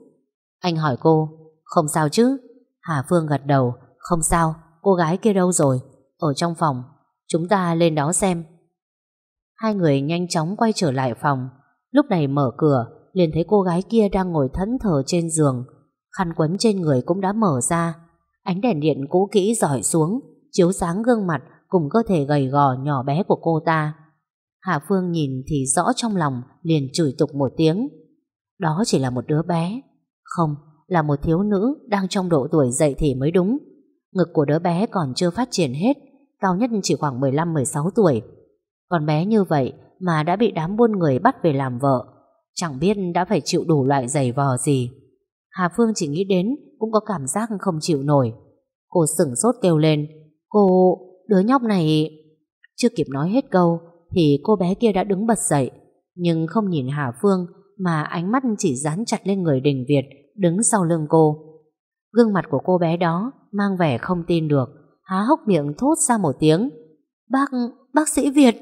Anh hỏi cô, Không sao chứ? Hà Phương gật đầu, Không sao. Cô gái kia đâu rồi? Ở trong phòng. Chúng ta lên đó xem. Hai người nhanh chóng quay trở lại phòng. Lúc này mở cửa liền thấy cô gái kia đang ngồi thẫn thờ trên giường. Khăn quấn trên người cũng đã mở ra. Ánh đèn điện cũ kỹ dọi xuống Chiếu sáng gương mặt Cùng cơ thể gầy gò nhỏ bé của cô ta. Hạ Phương nhìn thì rõ trong lòng liền chửi tục một tiếng. Đó chỉ là một đứa bé. Không, là một thiếu nữ đang trong độ tuổi dậy thì mới đúng. Ngực của đứa bé còn chưa phát triển hết, cao nhất chỉ khoảng 15-16 tuổi. Còn bé như vậy mà đã bị đám buôn người bắt về làm vợ. Chẳng biết đã phải chịu đủ loại giày vò gì. Hà Phương chỉ nghĩ đến cũng có cảm giác không chịu nổi. Cô sửng sốt kêu lên. Cô, đứa nhóc này... Chưa kịp nói hết câu thì cô bé kia đã đứng bật dậy, nhưng không nhìn Hà Phương mà ánh mắt chỉ dán chặt lên người Đình Việt đứng sau lưng cô. Gương mặt của cô bé đó mang vẻ không tin được, há hốc miệng thốt ra một tiếng. Bác, bác sĩ Việt.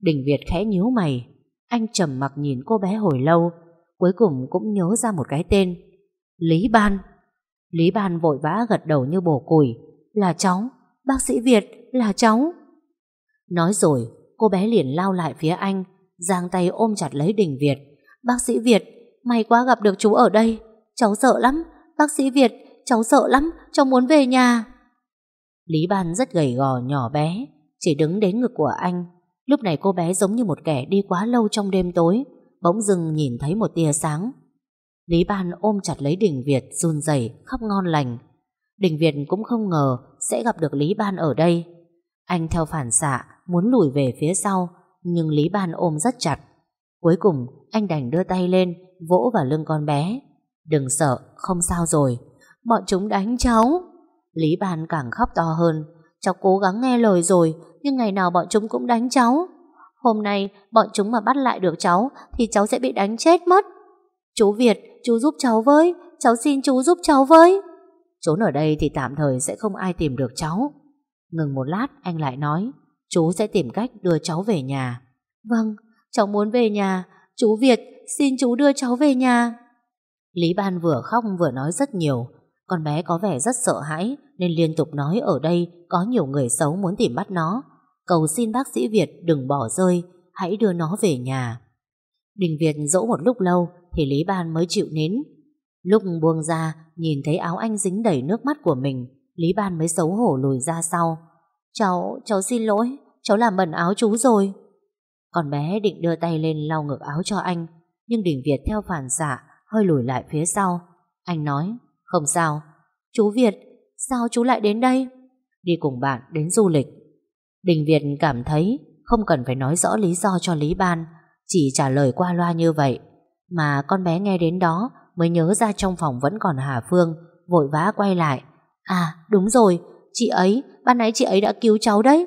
Đình Việt khẽ nhíu mày, anh trầm mặc nhìn cô bé hồi lâu, cuối cùng cũng nhớ ra một cái tên. Lý Ban. Lý Ban vội vã gật đầu như bổ củi. Là cháu, bác sĩ Việt, là cháu. Nói rồi, cô bé liền lao lại phía anh, giang tay ôm chặt lấy Đình Việt. Bác sĩ Việt, may quá gặp được chú ở đây. Cháu sợ lắm, bác sĩ Việt, cháu sợ lắm, cháu muốn về nhà. Lý Ban rất gầy gò nhỏ bé, chỉ đứng đến ngực của anh. Lúc này cô bé giống như một kẻ đi quá lâu trong đêm tối, bỗng dưng nhìn thấy một tia sáng. Lý Ban ôm chặt lấy Đình Việt run rẩy khóc ngon lành. Đình Việt cũng không ngờ sẽ gặp được Lý Ban ở đây. Anh theo phản xạ muốn lùi về phía sau, nhưng Lý Ban ôm rất chặt. Cuối cùng, anh đành đưa tay lên, vỗ vào lưng con bé. Đừng sợ, không sao rồi. Bọn chúng đánh cháu. Lý Ban càng khóc to hơn. Cháu cố gắng nghe lời rồi, nhưng ngày nào bọn chúng cũng đánh cháu. Hôm nay, bọn chúng mà bắt lại được cháu, thì cháu sẽ bị đánh chết mất. Chú Việt, chú giúp cháu với, cháu xin chú giúp cháu với. Trốn ở đây thì tạm thời sẽ không ai tìm được cháu. Ngừng một lát, anh lại nói, Chú sẽ tìm cách đưa cháu về nhà Vâng, cháu muốn về nhà Chú Việt, xin chú đưa cháu về nhà Lý Ban vừa khóc vừa nói rất nhiều con bé có vẻ rất sợ hãi Nên liên tục nói ở đây Có nhiều người xấu muốn tìm bắt nó Cầu xin bác sĩ Việt đừng bỏ rơi Hãy đưa nó về nhà Đình Việt dỗ một lúc lâu Thì Lý Ban mới chịu nín Lúc buông ra Nhìn thấy áo anh dính đầy nước mắt của mình Lý Ban mới xấu hổ lùi ra sau Cháu, cháu xin lỗi, cháu làm bẩn áo chú rồi. con bé định đưa tay lên lau ngược áo cho anh, nhưng Đình Việt theo phản xạ hơi lùi lại phía sau. Anh nói, không sao. Chú Việt, sao chú lại đến đây? Đi cùng bạn đến du lịch. Đình Việt cảm thấy không cần phải nói rõ lý do cho Lý Ban, chỉ trả lời qua loa như vậy. Mà con bé nghe đến đó mới nhớ ra trong phòng vẫn còn Hà Phương, vội vã quay lại. À, đúng rồi, Chị ấy, ban nãy chị ấy đã cứu cháu đấy.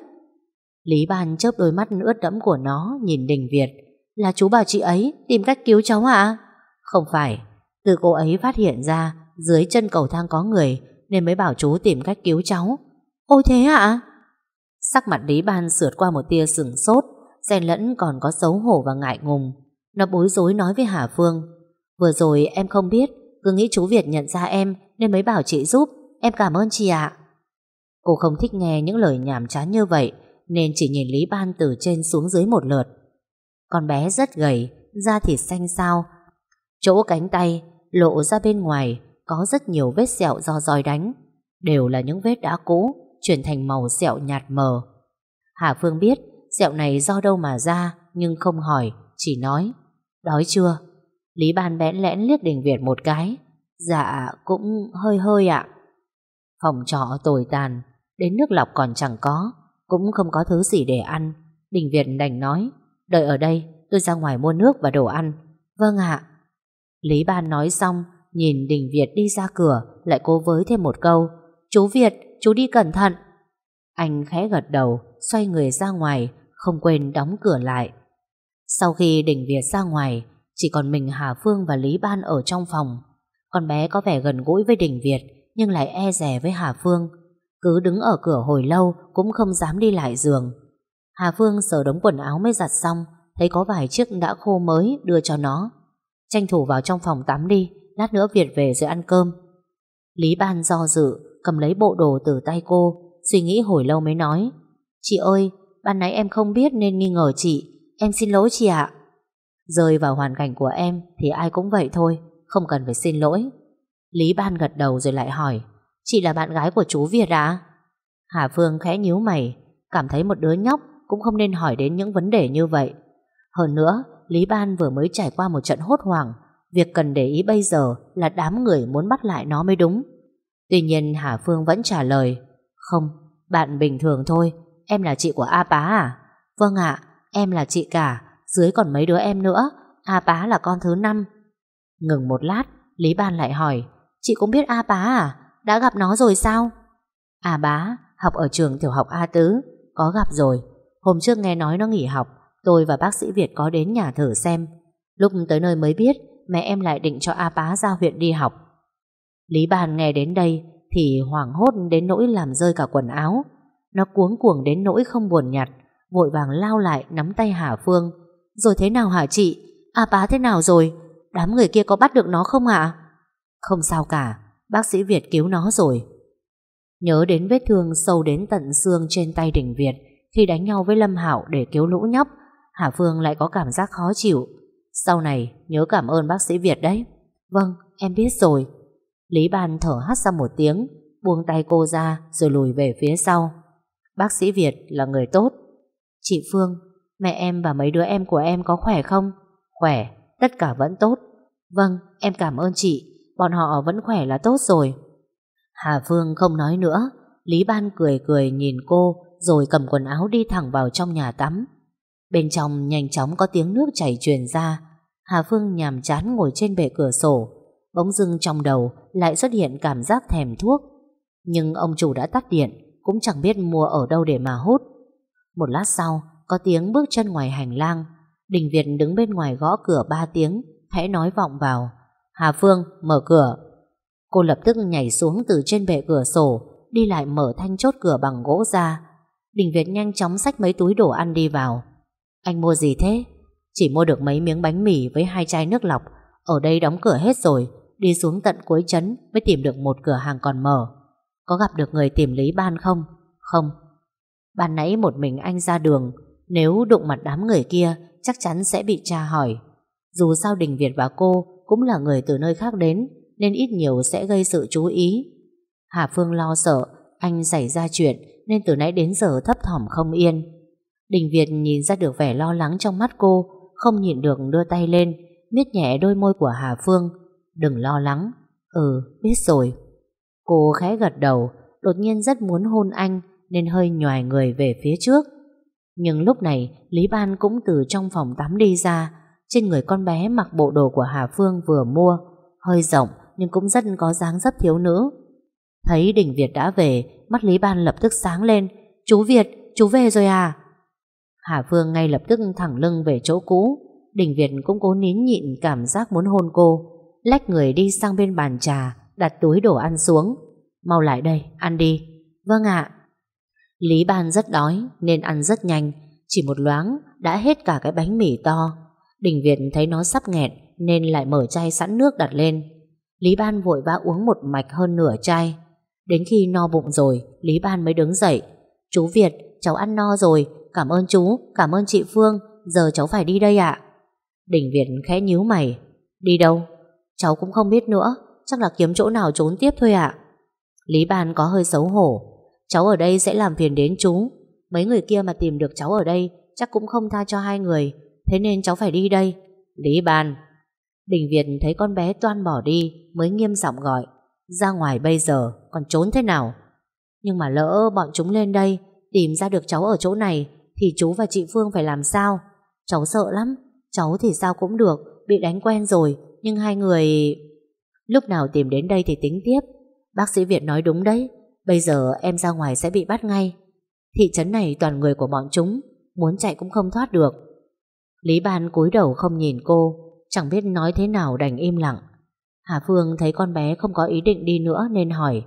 Lý Ban chớp đôi mắt ướt đẫm của nó nhìn Đình Việt. Là chú bảo chị ấy tìm cách cứu cháu hả? Không phải. Từ cô ấy phát hiện ra dưới chân cầu thang có người nên mới bảo chú tìm cách cứu cháu. Ôi thế à Sắc mặt Lý Ban sượt qua một tia sừng sốt xen lẫn còn có xấu hổ và ngại ngùng. Nó bối rối nói với Hà Phương Vừa rồi em không biết Cứ nghĩ chú Việt nhận ra em Nên mới bảo chị giúp Em cảm ơn chị ạ Cô không thích nghe những lời nhảm chán như vậy nên chỉ nhìn Lý Ban từ trên xuống dưới một lượt. Con bé rất gầy, da thịt xanh xao. Chỗ cánh tay lộ ra bên ngoài có rất nhiều vết sẹo do roi đánh. Đều là những vết đã cũ, chuyển thành màu sẹo nhạt mờ. Hà Phương biết sẹo này do đâu mà ra nhưng không hỏi, chỉ nói. Đói chưa? Lý Ban bẽn lẽn liếc Đình Việt một cái. Dạ cũng hơi hơi ạ Phòng trọ tồi tàn Đến nước lọc còn chẳng có Cũng không có thứ gì để ăn Đình Việt đành nói Đợi ở đây tôi ra ngoài mua nước và đồ ăn Vâng ạ Lý Ban nói xong Nhìn Đình Việt đi ra cửa, Lại cố với thêm một câu, Chú Việt, chú đi cẩn thận. Anh khẽ gật đầu, Xoay người ra ngoài, Không quên đóng cửa lại. Sau khi Đình Việt ra ngoài, Chỉ còn mình Hà Phương và Lý Ban ở trong phòng. Con bé có vẻ gần gũi với Đình Việt, Nhưng lại e rè với Hà Phương. Cứ đứng ở cửa hồi lâu Cũng không dám đi lại giường. Hà Phương sờ đống quần áo mới giặt xong, Thấy có vài chiếc đã khô mới đưa cho nó. Tranh thủ vào trong phòng tắm đi Lát nữa Việt về rồi ăn cơm. Lý Ban do dự Cầm lấy bộ đồ từ tay cô Suy nghĩ hồi lâu mới nói Chị ơi, ban nãy em không biết nên nghi ngờ chị Em xin lỗi chị ạ. Rơi vào hoàn cảnh của em Thì ai cũng vậy thôi Không cần phải xin lỗi. Lý Ban gật đầu rồi lại hỏi Chị là bạn gái của chú Việt à? Hà Phương khẽ nhíu mày Cảm thấy một đứa nhóc cũng không nên hỏi đến những vấn đề như vậy. Hơn nữa Lý Ban vừa mới trải qua một trận hốt hoảng Việc cần để ý bây giờ Là đám người muốn bắt lại nó mới đúng. Tuy nhiên Hà Phương vẫn trả lời Không, bạn bình thường thôi Em là chị của A Bá à? Vâng ạ, em là chị cả Dưới còn mấy đứa em nữa A Bá là con thứ năm. Ngừng một lát, Lý Ban lại hỏi Chị cũng biết A Bá à? Đã gặp nó rồi sao? A Bá học ở trường tiểu học A Tứ Có gặp rồi. Hôm trước nghe nói nó nghỉ học Tôi và bác sĩ Việt có đến nhà thử xem. Lúc tới nơi mới biết Mẹ em lại định cho A Bá ra huyện đi học. Lý Bàn nghe đến đây Thì hoảng hốt đến nỗi làm rơi cả quần áo. Nó cuống cuồng đến nỗi không buồn nhặt Vội vàng lao lại nắm tay Hà Phương. Rồi thế nào hả chị? A Bá thế nào rồi? Đám người kia có bắt được nó không ạ? Không sao cả Bác sĩ Việt cứu nó rồi. Nhớ đến vết thương sâu đến tận xương trên tay đỉnh Việt khi đánh nhau với Lâm Hảo để cứu lũ nhóc, Hà Phương lại có cảm giác khó chịu. Sau này nhớ cảm ơn bác sĩ Việt đấy. Vâng, em biết rồi. Lý Ban thở hắt ra một tiếng, buông tay cô ra rồi lùi về phía sau. Bác sĩ Việt là người tốt. Chị Phương, mẹ em và mấy đứa em của em có khỏe không? Khỏe, tất cả vẫn tốt. Vâng, em cảm ơn chị, bọn họ vẫn khỏe là tốt rồi. Hà Phương không nói nữa, Lý Ban cười cười nhìn cô rồi cầm quần áo đi thẳng vào trong nhà tắm. Bên trong nhanh chóng có tiếng nước chảy truyền ra. Hà Phương nhàm chán ngồi trên bệ cửa sổ. Bỗng dưng trong đầu lại xuất hiện cảm giác thèm thuốc. Nhưng ông chủ đã tắt điện, cũng chẳng biết mua ở đâu để mà hút. Một lát sau, có tiếng bước chân ngoài hành lang. Đình Việt đứng bên ngoài gõ cửa ba tiếng, hãy nói vọng vào. Hà Phương, mở cửa. Cô lập tức nhảy xuống từ trên bệ cửa sổ, đi lại mở thanh chốt cửa bằng gỗ ra, Đình Việt nhanh chóng xách mấy túi đồ ăn đi vào. Anh mua gì thế? Chỉ mua được mấy miếng bánh mì với hai chai nước lọc. Ở đây đóng cửa hết rồi. Đi xuống tận cuối trấn mới tìm được một cửa hàng còn mở. Có gặp được người tìm Lý Ban không? Không. Ban nãy một mình anh ra đường. Nếu đụng mặt đám người kia, chắc chắn sẽ bị tra hỏi. Dù sao Đình Việt và cô cũng là người từ nơi khác đến, nên ít nhiều sẽ gây sự chú ý. Hà Phương lo sợ, anh xảy ra chuyện nên từ nãy đến giờ thấp thỏm không yên. Đình Việt nhìn ra được vẻ lo lắng trong mắt cô, không nhịn được đưa tay lên, miết nhẹ đôi môi của Hà Phương. Đừng lo lắng. Ừ, biết rồi. Cô khẽ gật đầu, đột nhiên rất muốn hôn anh, nên hơi nhòi người về phía trước. Nhưng lúc này, Lý Ban cũng từ trong phòng tắm đi ra, trên người con bé mặc bộ đồ của Hà Phương vừa mua, hơi rộng nhưng cũng rất có dáng dấp thiếu nữ. Thấy Đình Việt đã về, mắt Lý Ban lập tức sáng lên. Chú Việt, chú về rồi à? Hà Phương ngay lập tức thẳng lưng về chỗ cũ. Đình Việt cũng cố nín nhịn cảm giác muốn hôn cô. Lách người đi sang bên bàn trà, đặt túi đồ ăn xuống. Mau lại đây, ăn đi. Vâng ạ. Lý Ban rất đói nên ăn rất nhanh. Chỉ một loáng đã hết cả cái bánh mì to. Đình Việt thấy nó sắp nghẹn nên lại mở chai sẵn nước đặt lên. Lý Ban vội vã uống một mạch hơn nửa chai. Đến khi no bụng rồi, Lý Ban mới đứng dậy. Chú Việt, cháu ăn no rồi, cảm ơn chú, cảm ơn chị Phương, giờ cháu phải đi đây ạ. Đình Việt khẽ nhíu mày. Đi đâu? Cháu cũng không biết nữa, chắc là kiếm chỗ nào trốn tiếp thôi ạ. Lý Ban có hơi xấu hổ. Cháu ở đây sẽ làm phiền đến chú. Mấy người kia mà tìm được cháu ở đây chắc cũng không tha cho hai người, thế nên cháu phải đi đây. Lý Ban. Đình Việt thấy con bé toan bỏ đi mới nghiêm giọng gọi. Ra ngoài bây giờ, còn trốn thế nào? Nhưng mà lỡ bọn chúng lên đây tìm ra được cháu ở chỗ này thì chú và chị Phương phải làm sao? Cháu sợ lắm. Cháu thì sao cũng được, bị đánh quen rồi, nhưng hai người... Lúc nào tìm đến đây thì tính tiếp. Bác sĩ Việt nói đúng đấy, bây giờ em ra ngoài sẽ bị bắt ngay. Thị trấn này toàn người của bọn chúng, muốn chạy cũng không thoát được. Lý Ban cúi đầu không nhìn cô, chẳng biết nói thế nào đành im lặng. Hà Phương thấy con bé không có ý định đi nữa nên hỏi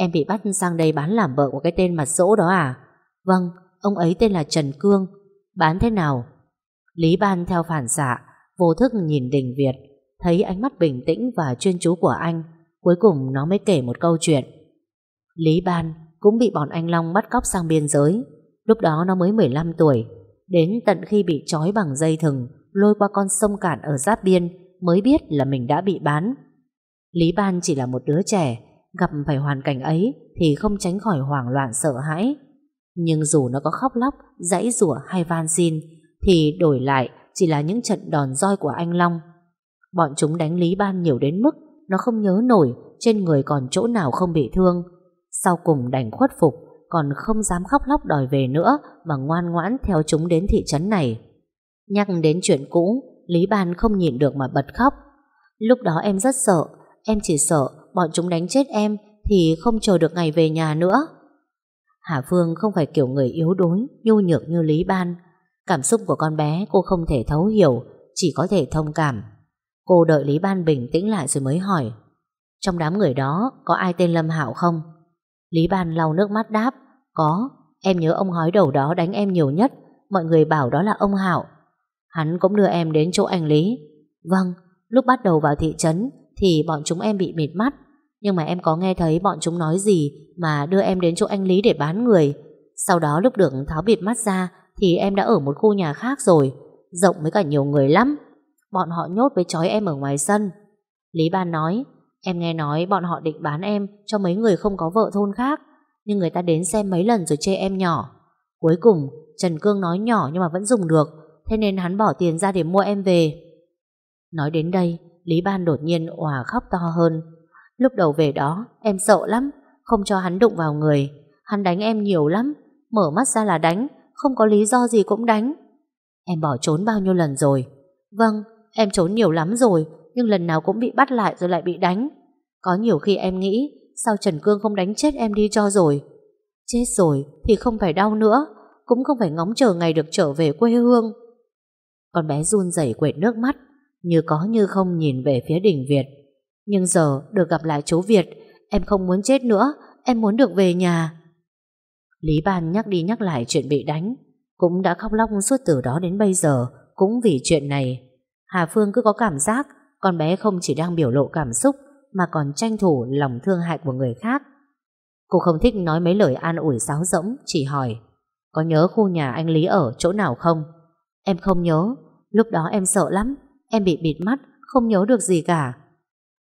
Em bị bắt sang đây bán làm vợ của cái tên mặt dỗ đó à? Vâng, ông ấy tên là Trần Cương. Bán thế nào? Lý Ban theo phản xạ, vô thức nhìn Đình Việt, thấy ánh mắt bình tĩnh và chuyên chú của anh. Cuối cùng nó mới kể một câu chuyện. Lý Ban cũng bị bọn anh Long bắt cóc sang biên giới. Lúc đó nó mới 15 tuổi. Đến tận khi bị trói bằng dây thừng, lôi qua con sông cạn ở giáp biên, mới biết là mình đã bị bán. Lý Ban chỉ là một đứa trẻ, gặp phải hoàn cảnh ấy thì không tránh khỏi hoảng loạn sợ hãi. Nhưng dù nó có khóc lóc, dãy rủa hay van xin, thì đổi lại chỉ là những trận đòn roi của anh Long. Bọn chúng đánh Lý Ban nhiều đến mức nó không nhớ nổi trên người còn chỗ nào không bị thương. Sau cùng đành khuất phục, còn không dám khóc lóc đòi về nữa mà ngoan ngoãn theo chúng đến thị trấn này. Nhắc đến chuyện cũ, Lý Ban không nhịn được mà bật khóc. Lúc đó em rất sợ, em chỉ sợ bọn chúng đánh chết em thì không chờ được ngày về nhà nữa. Hà Phương không phải kiểu người yếu đuối, nhu nhược như Lý Ban. Cảm xúc của con bé cô không thể thấu hiểu, chỉ có thể thông cảm. Cô đợi Lý Ban bình tĩnh lại rồi mới hỏi. Trong đám người đó có ai tên Lâm Hạo không? Lý Ban lau nước mắt đáp. Có, em nhớ ông hói đầu đó đánh em nhiều nhất. Mọi người bảo đó là ông Hạo. Hắn cũng đưa em đến chỗ anh Lý. Vâng, lúc bắt đầu vào thị trấn thì bọn chúng em bị mịt mắt. Nhưng mà em có nghe thấy bọn chúng nói gì mà đưa em đến chỗ anh Lý để bán người. Sau đó lúc được tháo bịt mắt ra thì em đã ở một khu nhà khác rồi, rộng với cả nhiều người lắm. Bọn họ nhốt với chói em ở ngoài sân. Lý Ban nói, em nghe nói bọn họ định bán em cho mấy người không có vợ thôn khác, nhưng người ta đến xem mấy lần rồi chê em nhỏ. Cuối cùng, Trần Cương nói nhỏ nhưng mà vẫn dùng được, thế nên hắn bỏ tiền ra để mua em về. Nói đến đây, Lý Ban đột nhiên òa khóc to hơn. Lúc đầu về đó, em sợ lắm, không cho hắn đụng vào người. Hắn đánh em nhiều lắm, mở mắt ra là đánh, không có lý do gì cũng đánh. Em bỏ trốn bao nhiêu lần rồi? Vâng, em trốn nhiều lắm rồi, nhưng lần nào cũng bị bắt lại rồi lại bị đánh. Có nhiều khi em nghĩ, sao Trần Cương không đánh chết em đi cho rồi? Chết rồi thì không phải đau nữa, cũng không phải ngóng chờ ngày được trở về quê hương. Con bé run rẩy quệt nước mắt, như có như không nhìn về phía đỉnh Việt. Nhưng giờ được gặp lại chú Việt, em không muốn chết nữa, em muốn được về nhà. Lý Ban nhắc đi nhắc lại chuyện bị đánh, cũng đã khóc lóc suốt từ đó đến bây giờ, cũng vì chuyện này. Hà Phương cứ có cảm giác con bé không chỉ đang biểu lộ cảm xúc mà còn tranh thủ lòng thương hại của người khác. Cô không thích nói mấy lời an ủi sáo rỗng, chỉ hỏi có nhớ khu nhà anh Lý ở chỗ nào không? Em không nhớ, lúc đó em sợ lắm, em bị bịt mắt, không nhớ được gì cả.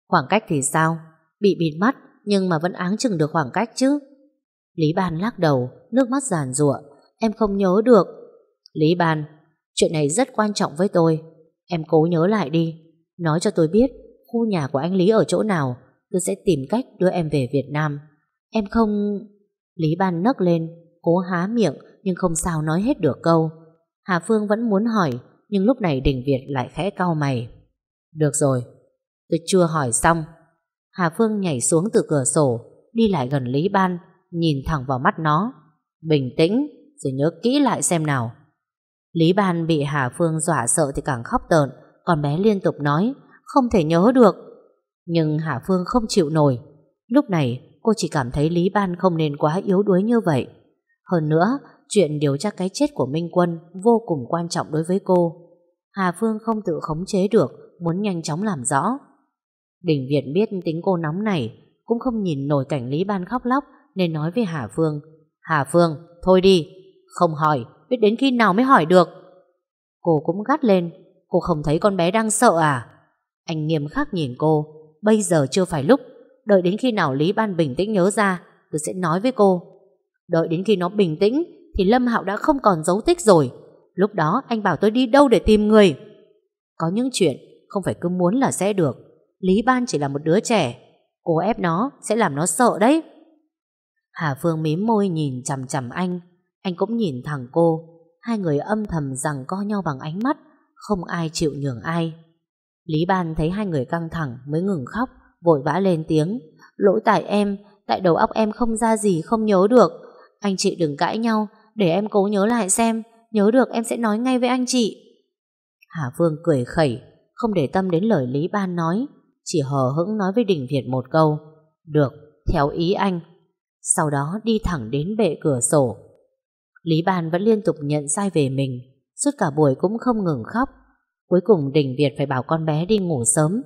Khoảng cách thì sao? Bị bịt mắt nhưng mà vẫn áng chừng được khoảng cách chứ. Lý Ban lắc đầu, nước mắt giàn rụa. Em không nhớ được. Lý Ban, chuyện này rất quan trọng với tôi. Em cố nhớ lại đi. Nói cho tôi biết khu nhà của anh Lý ở chỗ nào. Tôi sẽ tìm cách đưa em về Việt Nam. Em không... Lý Ban nấc lên, cố há miệng nhưng không sao nói hết được câu. Hà Phương vẫn muốn hỏi, nhưng lúc này Đình Việt lại khẽ cau mày. Được rồi, tôi chưa hỏi xong. Hà Phương nhảy xuống từ cửa sổ, đi lại gần Lý Ban, nhìn thẳng vào mắt nó. Bình tĩnh, rồi nhớ kỹ lại xem nào. Lý Ban bị Hà Phương dọa sợ thì càng khóc tợn, còn bé liên tục nói, không thể nhớ được. Nhưng Hà Phương không chịu nổi. Lúc này, cô chỉ cảm thấy Lý Ban không nên quá yếu đuối như vậy. Hơn nữa, chuyện điều tra cái chết của Minh Quân vô cùng quan trọng đối với cô. Hà Phương không tự khống chế được, muốn nhanh chóng làm rõ. Đình Việt biết tính cô nóng này, cũng không nhìn nổi cảnh Lý Ban khóc lóc, nên nói với Hà Phương. Hà Phương, thôi đi, không hỏi, biết đến khi nào mới hỏi được. Cô cũng gắt lên, cô không thấy con bé đang sợ à? Anh nghiêm khắc nhìn cô, bây giờ chưa phải lúc, đợi đến khi nào Lý Ban bình tĩnh nhớ ra, tôi sẽ nói với cô. Đợi đến khi nó bình tĩnh, thì Lâm Hạo đã không còn dấu tích rồi. Lúc đó anh bảo tôi đi đâu để tìm người. Có những chuyện không phải cứ muốn là sẽ được. Lý Ban chỉ là một đứa trẻ. Cô ép nó sẽ làm nó sợ đấy. Hà Phương mím môi nhìn chằm chằm anh. Anh cũng nhìn thẳng cô. Hai người âm thầm rằng co nhau bằng ánh mắt. Không ai chịu nhường ai. Lý Ban thấy hai người căng thẳng mới ngừng khóc. Vội vã lên tiếng. Lỗi tại em. Tại đầu óc em không ra gì, không nhớ được. Anh chị đừng cãi nhau. Để em cố nhớ lại xem. Nhớ được em sẽ nói ngay với anh chị. Hà Phương cười khẩy. Không để tâm đến lời Lý Ban nói. Chỉ hờ hững nói với Đình Việt một câu. Được, theo ý anh. Sau đó đi thẳng đến bệ cửa sổ. Lý Ban vẫn liên tục nhận sai về mình. Suốt cả buổi cũng không ngừng khóc. Cuối cùng Đình Việt phải bảo con bé đi ngủ sớm.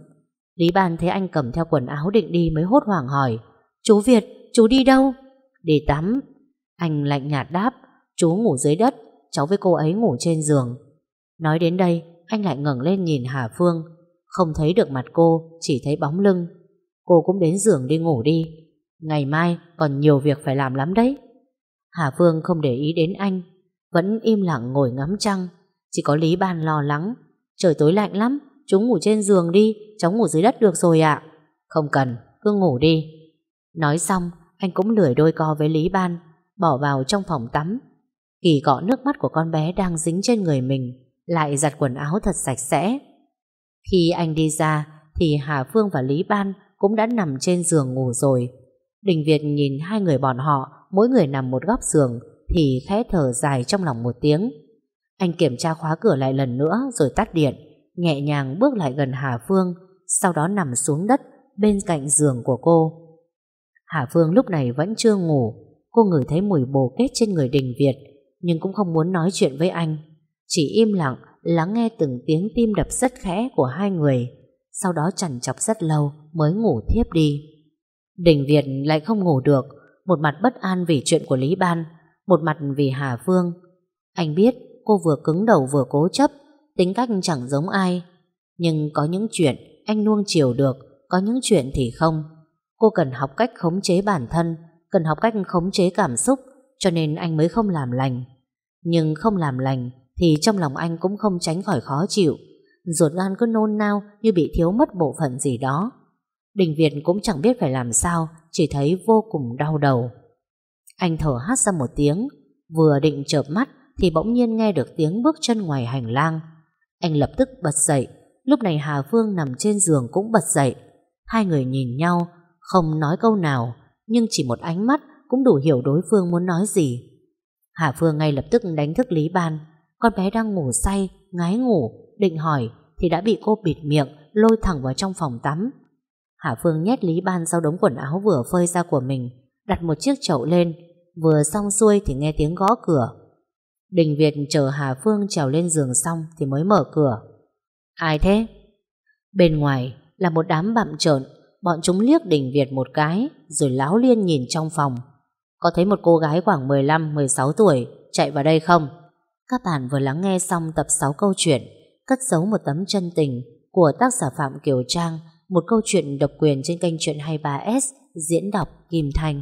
Lý Ban thấy anh cầm theo quần áo định đi mới hốt hoảng hỏi. Chú Việt, chú đi đâu? Đi tắm. Anh lạnh nhạt đáp. Chú ngủ dưới đất, cháu với cô ấy ngủ trên giường. Nói đến đây, anh lại ngẩng lên nhìn Hà Phương. Không thấy được mặt cô, chỉ thấy bóng lưng. Cô cũng đến giường đi ngủ đi. Ngày mai còn nhiều việc phải làm lắm đấy. Hà Phương không để ý đến anh, vẫn im lặng ngồi ngắm trăng. Chỉ có Lý Ban lo lắng. Trời tối lạnh lắm, chúng ngủ trên giường đi, cháu ngủ dưới đất được rồi ạ. Không cần, cứ ngủ đi. Nói xong, anh cũng lười đôi co với Lý Ban, bỏ vào trong phòng tắm. Kỳ cọ nước mắt của con bé đang dính trên người mình, lại giặt quần áo thật sạch sẽ. Khi anh đi ra, thì Hà Phương và Lý Ban cũng đã nằm trên giường ngủ rồi. Đình Việt nhìn hai người bọn họ, mỗi người nằm một góc giường, thì khẽ thở dài trong lòng một tiếng. Anh kiểm tra khóa cửa lại lần nữa rồi tắt điện, nhẹ nhàng bước lại gần Hà Phương, sau đó nằm xuống đất bên cạnh giường của cô. Hà Phương lúc này vẫn chưa ngủ, cô ngửi thấy mùi bồ kết trên người Đình Việt, nhưng cũng không muốn nói chuyện với anh. Chỉ im lặng, lắng nghe từng tiếng tim đập rất khẽ của hai người, sau đó chằn chọc rất lâu mới ngủ thiếp đi. Đình Việt lại không ngủ được, một mặt bất an vì chuyện của Lý Ban, một mặt vì Hà Phương. Anh biết cô vừa cứng đầu vừa cố chấp, tính cách chẳng giống ai. Nhưng có những chuyện anh nuông chiều được, có những chuyện thì không. Cô cần học cách khống chế bản thân, cần học cách khống chế cảm xúc, cho nên anh mới không làm lành. Nhưng không làm lành thì trong lòng anh cũng không tránh khỏi khó chịu. Ruột gan cứ nôn nao như bị thiếu mất bộ phận gì đó. Đình Việt cũng chẳng biết phải làm sao, chỉ thấy vô cùng đau đầu. Anh thở hát ra một tiếng, vừa định chợp mắt thì bỗng nhiên nghe được tiếng bước chân ngoài hành lang. Anh lập tức bật dậy, lúc này Hà Phương nằm trên giường cũng bật dậy. Hai người nhìn nhau, không nói câu nào, nhưng chỉ một ánh mắt cũng đủ hiểu đối phương muốn nói gì. Hà Phương ngay lập tức đánh thức Lý Ban, con bé đang ngủ say, ngái ngủ, định hỏi thì đã bị cô bịt miệng, lôi thẳng vào trong phòng tắm. Hà Phương nhét Lý Ban sau đống quần áo vừa phơi ra của mình, đặt một chiếc chậu lên, vừa xong xuôi thì nghe tiếng gõ cửa. Đình Việt chờ Hà Phương trèo lên giường xong thì mới mở cửa. Ai thế? Bên ngoài là một đám bặm trợn, bọn chúng liếc Đình Việt một cái, rồi láo liên nhìn trong phòng. Có thấy một cô gái khoảng 15-16 tuổi chạy vào đây không? Các bạn vừa lắng nghe xong tập 6 câu chuyện Cất giấu một tấm chân tình của tác giả Phạm Kiều Trang, một câu chuyện độc quyền trên kênh truyện 23S diễn đọc Kim Thành.